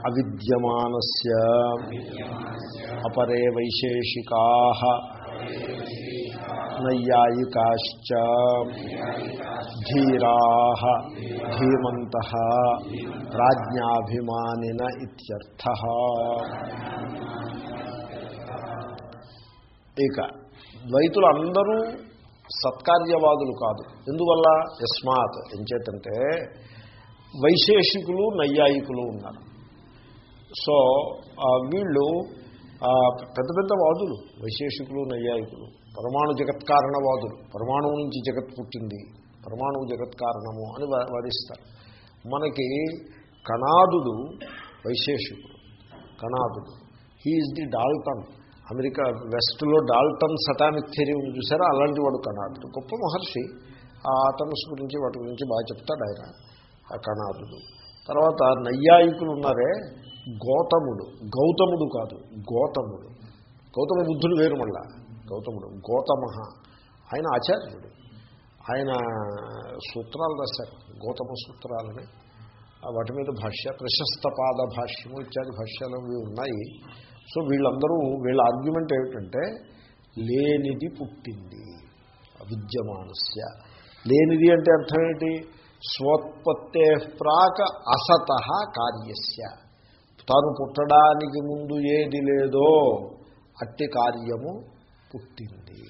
అవిద్యమానస్య అపరే వైశేషికా నైయాయికాశ్చ ధీరా ధీమంత ప్రాజ్ఞాభిమానిన ఇత్యర్థ. ఇక ద్వైతులు అందరూ సత్కార్యవాదులు కాదు. ఎందువల్ల? యస్మాత్ ఎంచేతంటే వైశేషికులు నైయాయికులు ఉన్నారు. సో వీళ్ళు పెద్ద పెద్ద వాదులు వైశేషికులు నైయాయికులు పరమాణు జగత్ కారణవాదులు పరమాణువు నుంచి జగత్ పుట్టింది పరమాణువు జగత్ కారణము అని వాదిస్తారు. మనకి కణాదుడు వైశేషికుడు కణాదుడు హీఈస్ ది డాల్టన్ అమెరికా వెస్ట్లో డాల్టన్ సటానిక్ థియరీ ఉంది చూసారా? అలాంటి వాడు కణాదుడు గొప్ప మహర్షి. ఆ ఆటమ్స్ గురించి వాటి గురించి బాగా చెప్తాడు ఆయన ఆ కణాదుడు తర్వాత నైయాయికులు ఉన్నారే గౌతముడు. గౌతముడు కాదు గౌతముడు. గౌతమ బుద్ధుడు వేరు మళ్ళా. గౌతముడు గౌతమ ఆయన ఆచార్యుడు. ఆయన సూత్రాలు రాశారు గౌతమ సూత్రాలని. వాటి మీద భాష్య ప్రశస్త పాద భాష్యము ఇత్యాది భాష్యాలు అవి ఉన్నాయి. సో వీళ్ళందరూ వీళ్ళ ఆర్గ్యుమెంట్ ఏమిటంటే లేనిది పుట్టింది. అవిద్యమానస్య. లేనిది అంటే అర్థం ఏంటి? స్వోత్పత్తే ప్రాక అసత కార్యస్య. తాను పుట్టడానికి ముందు ఏది లేదో అట్టి కార్యము పుట్టింది.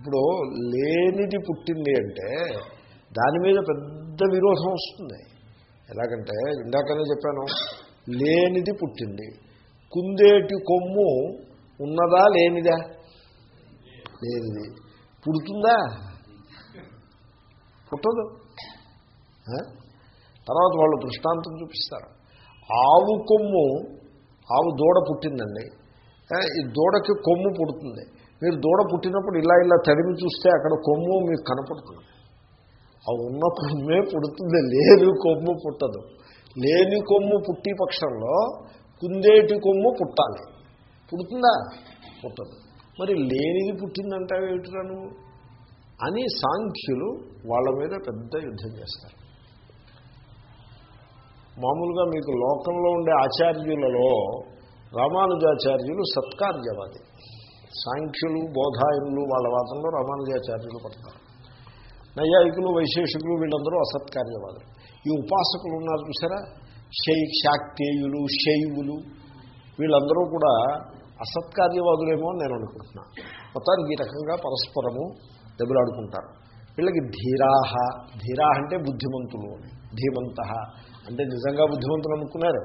ఇప్పుడు లేనిది పుట్టింది అంటే దాని మీద పెద్ద విరోధం వస్తుంది. ఎలాగంటే ఇందాకనే చెప్పాను లేనిది పుట్టింది. కుందేటి కొమ్ము ఉన్నదా లేనిదా? లేనిది. పుడుతుందా? పుట్టదు. తర్వాత వాళ్ళు దృష్టాంతం చూపిస్తారు. ఆవు కొమ్ము ఆవు దూడ పుట్టిందండి. ఈ దూడకి కొమ్ము పుడుతుంది. మీరు దూడ పుట్టినప్పుడు ఇలా ఇలా తడిమి చూస్తే అక్కడ కొమ్ము మీకు కనపడుతుంది. ఆ ఉన్న కొమ్మే పుడుతుంది. లేదు కొమ్ము పుట్టదు. లేని కొమ్ము పుట్టి పక్షంలో కుందేటి కొమ్ము పుట్టాలి. పుడుతుందా? పుట్టదు. మరి లేనిది పుట్టిందంటావేమిటిరా నువ్వు? అని సాంఖ్యులు వాళ్ళ మీద పెద్ద యుద్ధం చేస్తారు. మామూలుగా మీకు లోకంలో ఉండే ఆచార్యులలో రామానుజాచార్యులు సత్కార్యవాది. సాంఖ్యులు బోధాయనులు వాళ్ళ వాదంలో రామానుజాచార్యులు పడతారు. నైయాయికులు వైశేషికులు వీళ్ళందరూ అసత్కార్యవాదులు. ఈ ఉపాసకులు ఉన్నారు చూసారా? శై శాక్తేయులు శైవులు వీళ్ళందరూ కూడా అసత్కార్యవాదులేమో అని నేను అనుకుంటున్నాను మొత్తానికి ఈ రకంగా పరస్పరము దెబ్బలాడుకుంటారు. వీళ్ళకి ధీరాహ ధీరా అంటే బుద్ధిమంతులు ధీమంత అంటే నిజంగా బుద్ధిమంతులు అనుకున్నారు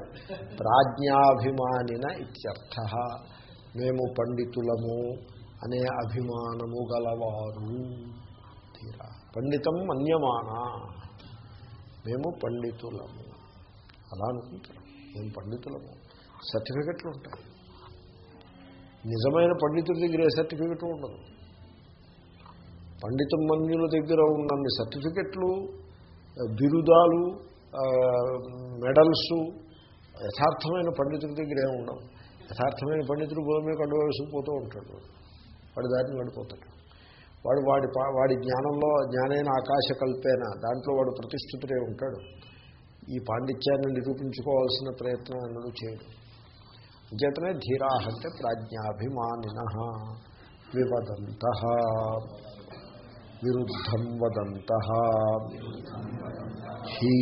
ప్రాజ్ఞాభిమానిన ఇత్యర్థ మేము పండితులము అనే అభిమానము గలవారు. ధీరా పండితం మన్యమాన మేము పండితులము. అలా అనుకుంటారు మేము పండితులము. సర్టిఫికెట్లు ఉంటాయి. నిజమైన పండితుల దగ్గర ఏ సర్టిఫికెట్ ఉండదు. పండిత మన్యుల దగ్గర ఉన్నన్ని సర్టిఫికెట్లు బిరుదాలు మెడల్స్ యథార్థమైన పండితుల దగ్గర ఏమి ఉండవు. యథార్థమైన పండితుడు భూమి మీద కండు వేసుకుపోతూ ఉంటాడు. వాడి దారిని పడిపోతాడు వాడు వాడి పా- వాడి జ్ఞానంలో జ్ఞానైన ఆకాశ కల్పేన దాంట్లో వాడు ప్రతిష్ఠితుడే ఉంటాడు. ఈ పాండిత్యాన్ని నిరూపించుకోవాల్సిన ప్రయత్నం ఎన్నడూ చేయడు. అంచేతనే ధీరాహ అంటే ప్రాజ్ఞాభిమానిన వివదంత విరుద్ధం వదంత. హీ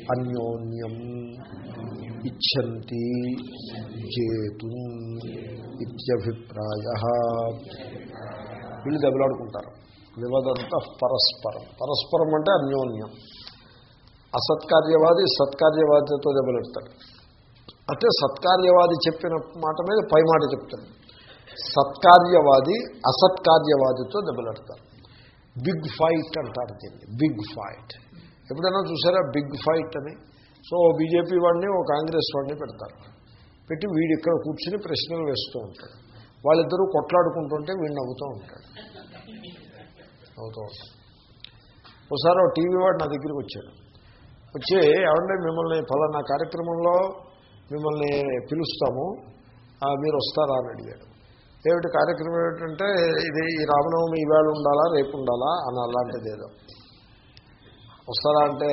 అన్యోన్యం ఇచ్చంతి జేతు ఇత్యభిప్రాయ. వీళ్ళు దెబ్బలాడుకుంటారు. వివదంత పరస్పరం. పరస్పరం అంటే అన్యోన్యం. అసత్కార్యవాది సత్కార్యవాదితో దెబ్బలాడతాడు. అంటే సత్కార్యవాది చెప్పిన మాట మీద పై మాట చెప్తాడు. సత్కార్యవాది అసత్కార్యవాదితో దెబ్బలాడతారు బిగ్ ఫైట్ అంటారు దీన్ని. Big fight. ఎప్పుడైనా చూసారా బిగ్ ఫైట్ అని? సో బీజేపీ వాడిని ఓ కాంగ్రెస్ వాడిని పెడతారు. పెట్టి వీడు ఇక్కడ కూర్చుని ప్రశ్నలు వేస్తూ ఉంటాడు. వాళ్ళిద్దరూ కొట్లాడుకుంటుంటే వీడు నవ్వుతూ ఉంటాడు. నవ్వుతూ ఉంటాడు. ఒకసారి ఓ టీవీ వాడు నా దగ్గరికి వచ్చాడు. వచ్చి ఏమంటే మిమ్మల్ని ఫలానా కార్యక్రమంలో మిమ్మల్ని పిలుస్తాము. మీరు వస్తారా? అని అడిగాడు. ఏమిటి కార్యక్రమం ఏమిటంటే ఇది ఈ రామనవమి ఈవేళ ఉండాలా రేపు ఉండాలా? అని అలాంటిది ఏదో. వస్తారా? అంటే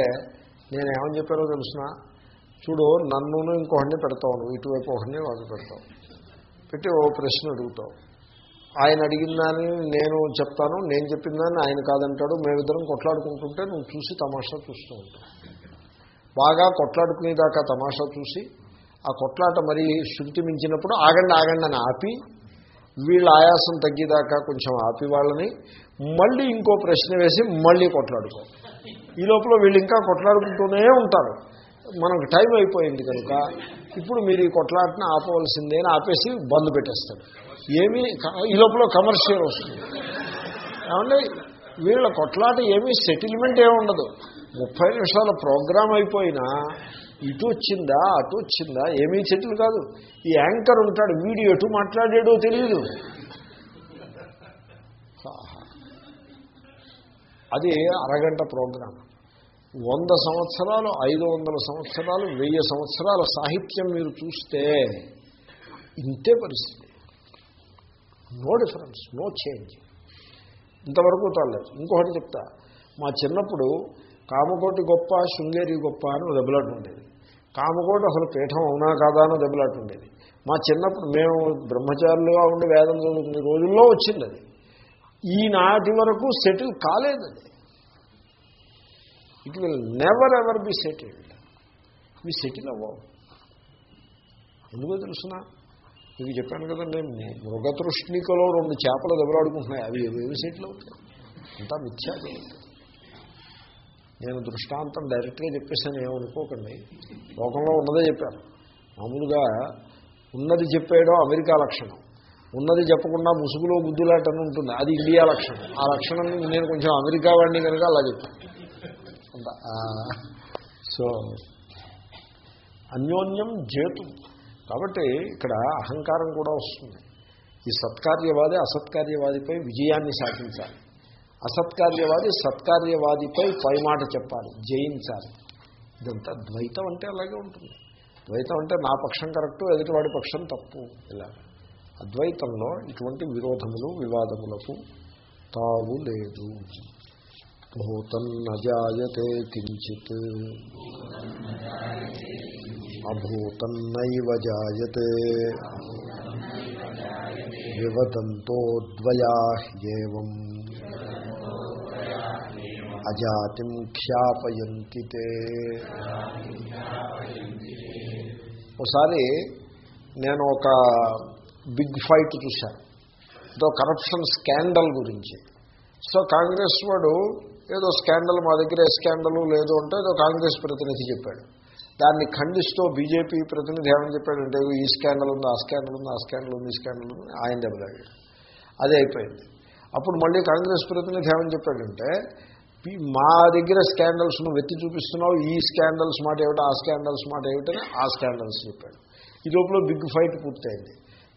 నేను ఏమని చెప్పానో తెలుసిన? చూడు నన్ను ఇంకొకటిని పెడతావు నువ్వు. ఇటువైపు ఒకడిని వాళ్ళు పెడతావు. పెట్టి ఓ ప్రశ్న అడుగుతావు. ఆయన అడిగిన దాన్ని నేను చెప్తాను. నేను చెప్పిన దాన్ని ఆయన కాదంటాడు. మేమిద్దరం కొట్లాడుకుంటుంటే నువ్వు చూసి తమాషా చూస్తూ ఉంటావు. బాగా కొట్లాడుకునేదాకా తమాషా చూసి ఆ కొట్లాట మరి శృతి మించినప్పుడు ఆగండి ఆగండి అని ఆపి వీళ్ళ ఆయాసం తగ్గేదాకా కొంచెం ఆపి వాళ్ళని మళ్ళీ ఇంకో ప్రశ్న వేసి మళ్ళీ కొట్లాడుకో. ఈ లోపల వీళ్ళు ఇంకా కొట్లాడుకుంటూనే ఉంటారు. మనకు టైం అయిపోయింది కనుక ఇప్పుడు మీరు ఈ కొట్లాటను ఆపవలసిందే అని ఆపేసి బంద్ పెట్టేస్తాడు ఏమీ ఈ లోపల కమర్షియల్ వస్తుంది. ఏమంటే వీళ్ళ కొట్లాట ఏమీ సెటిల్మెంట్ ఏమి ఉండదు. ముప్పై నిమిషాల ప్రోగ్రాం అయిపోయినా ఇటు వచ్చిందా అటు వచ్చిందా ఏమీ సెటిల్ కాదు. ఈ యాంకర్ ఉంటాడు వీడు ఎటు మాట్లాడాడో తెలియదు అది అరగంట ప్రోగ్రాం వంద సంవత్సరాలు ఐదు వందల సంవత్సరాలు వెయ్యి సంవత్సరాల సాహిత్యం మీరు చూస్తే ఇంతే పరిస్థితి. No difference no change. ఇంతవరకు తాలేదు ఇంకొకటి చెప్తా. మా చిన్నప్పుడు కామకోటి గొప్ప శృంగేరి గొప్ప అని దెబ్బలాట ఉండేది. కామకోటి అసలు పీఠం అవునా కాదా అని దెబ్బలాట ఉండేది. మా చిన్నప్పుడు మేము బ్రహ్మచారులుగా ఉండి వేదం చదువుకునే రోజుల్లో వచ్చింది అది. ఈనాటి వరకు సెటిల్ కాలేదు అది. It will never ever be settled. ఇవి సెటిల్ అవ్వవు. ఎందుకో తెలుసునా? మీకు చెప్పాను కదండి మృగతృష్ణికలో రెండు చేపలు దెబ్బలాడుకుంటున్నాయి. అవి ఏవేవి సెటిల్ అవుతాయి అంతా మిథ్యాది నేను దృష్టాంతం డైరెక్ట్గా చెప్పేసాను ఏమనుకోకండి. లోకంలో ఉన్నదే చెప్పాను. మామూలుగా ఉన్నది చెప్పేయడం అమెరికా లక్షణం. ఉన్నది చెప్పకుండా ముసుగులో గుద్దులాట అని ఉంటుంది. అది ఇండియా లక్షణం. ఆ లక్షణం నేను కొంచెం అమెరికా వాడిని కనుక అలా చెప్పాను. సో అన్యోన్యం జేతు. కాబట్టి ఇక్కడ అహంకారం కూడా వస్తుంది. ఈ సత్కార్యవాది అసత్కార్యవాదిపై విజయాన్ని సాధించాలి. అసత్కార్యవాది సత్కార్యవాదిపై పైమాట చెప్పాలి జయించాలి. ఇదంతా ద్వైతం అంటే అలాగే ఉంటుంది. ద్వైతం అంటే నా పక్షం కరెక్టు ఎదుటివాడి పక్షం తప్పు. ఇలా. అద్వైతంలో ఇటువంటి విరోధములు వివాదములకు తావు లేదు. భూతన్నజాయతే కించిత్. అభూతన్నైవ జాయతే. వివదంతో ద్వయాహ్యేవం అజాతిం ఖ్యాపయంతి తే. ఒకసారి నేను ఒక బిగ్ ఫైట్ చూశాను ఏదో కరప్షన్ స్కాండల్ గురించి. సో కాంగ్రెస్ వాడు ఏదో స్కాండల్ మా దగ్గర ఏ స్కాండలు లేదు అంటే ఏదో కాంగ్రెస్ ప్రతినిధి చెప్పాడు. దాన్ని ఖండిస్తూ బీజేపీ ప్రతినిధి ఏమని చెప్పాడంటే ఈ స్కాండల్ ఉంది ఆ స్కాండల్ ఉంది ఆ స్కాండల్ ఉంది ఈ స్కాండల్ ఉంది ఆయన దెబ్బలాడాడు అదే అయిపోయింది. అప్పుడు మళ్ళీ కాంగ్రెస్ ప్రతినిధి ఏమని చెప్పాడంటే మా దగ్గర స్కాండల్స్ నువ్వు వెత్తి చూపిస్తున్నావు ఈ స్కాండల్స్ మాట ఏమిటి ఆ స్కాండల్స్ మాట ఏమిటని ఆ స్కాండల్స్ చెప్పాడు. ఈ లోపల బిగ్ ఫైట్ పూర్తయింది.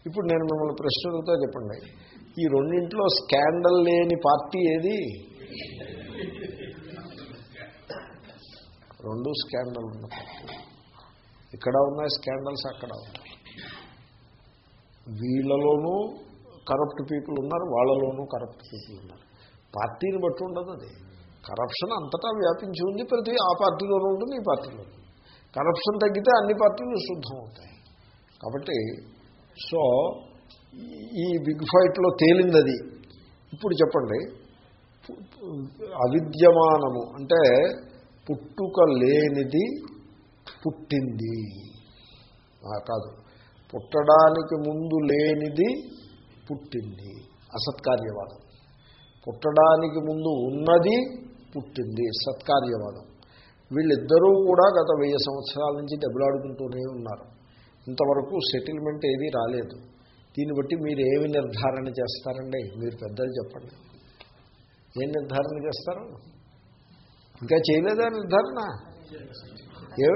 ఇప్పుడు నేను మిమ్మల్ని ప్రశ్నలతో చెప్పండి. ఈ రెండింటిలో స్కాండల్ లేని పార్టీ ఏది? రెండు స్కాండల్ ఉన్న పార్టీ ఇక్కడ ఉన్నాయి స్కాండల్స్ అక్కడ ఉన్నాయి. వీళ్ళలోనూ కరప్ట్ పీపుల్ ఉన్నారు వాళ్ళలోనూ కరప్ట్ పీపుల్ ఉన్నారు. పార్టీని బట్టి ఉండదు అది. కరప్షన్ అంతటా వ్యాపించి ఉంది ప్రతి ఆ పార్టీలోనూ ఉంటుంది ఈ పార్టీలో కరప్షన్ తగ్గితే అన్ని పార్టీలు శుద్ధం అవుతాయి కాబట్టి సో ఈ- బిగ్ ఫైట్లో తేలింది అది ఇప్పుడు చెప్పండి. అవిద్యమానము అంటే పుట్టుక లేనిది పుట్టింది. కాదు. పుట్టడానికి ముందు లేనిది పుట్టింది. అసత్కార్యవాదం. పుట్టడానికి ముందు ఉన్నది పుట్టింది. సత్కార్యవాదం. వీళ్ళిద్దరూ కూడా గత వెయ్యి సంవత్సరాల నుంచి దెబ్బలాడుకుంటూనే ఉన్నారు. ఇంతవరకు సెటిల్మెంట్ ఏదీ రాలేదు. దీన్ని బట్టి మీరు ఏమి నిర్ధారణ చేస్తారండి? మీరు పెద్దలు చెప్పండి. ఏం నిర్ధారణ చేస్తారు? ఇంకా చేయలేదా నిర్ధారణ ఏ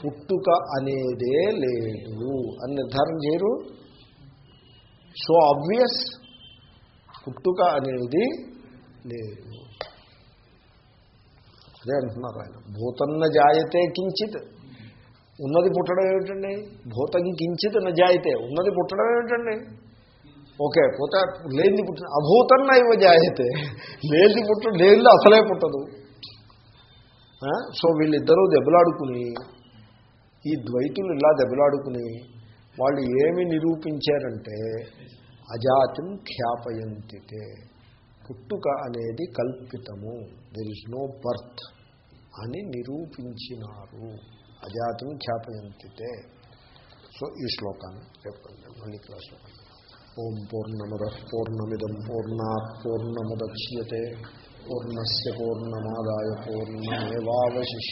పుట్టుక అనేదే లేదు అని నిర్ధారణ చేయరు. సో ఆబ్వియస్ పుట్టుక అనేది లేదు. అదే అంటున్నారు ఆయన. భూతన్న జాయతే కించిత్. ఉన్నది పుట్టడం ఏమిటండి? భూతం కించిత్ నజాయితే జాయితే. ఉన్నది పుట్టడం ఏమిటండి? ఓకే పోతే లేనిది పుట్టిన అభూతన్న ఇవ జాయితే. లేనిది పుట్ట లేనిది అసలే పుట్టదు. సో వీళ్ళిద్దరూ దెబ్బలాడుకుని ఈ ద్వైతులు ఇలా దెబ్బలాడుకుని వాళ్ళు ఏమి నిరూపించారంటే అజాతిం ఖ్యాపయంతితే. పుట్టుక అనేది కల్పితము. దెర్ ఇస్ నో బర్త్ అని నిరూపించినారు. అజాతిం ఖ్యాపయంతితే. సో ఈ శ్లోకాన్ని చెప్పండి. మళ్ళీ క్లాస్లో ఓం పూర్ణముద పూర్ణమిదం పూర్ణాత్ పూర్ణముద్యతే పూర్ణస్ పూర్ణమాదాయ పూర్ణమేవాశిష్య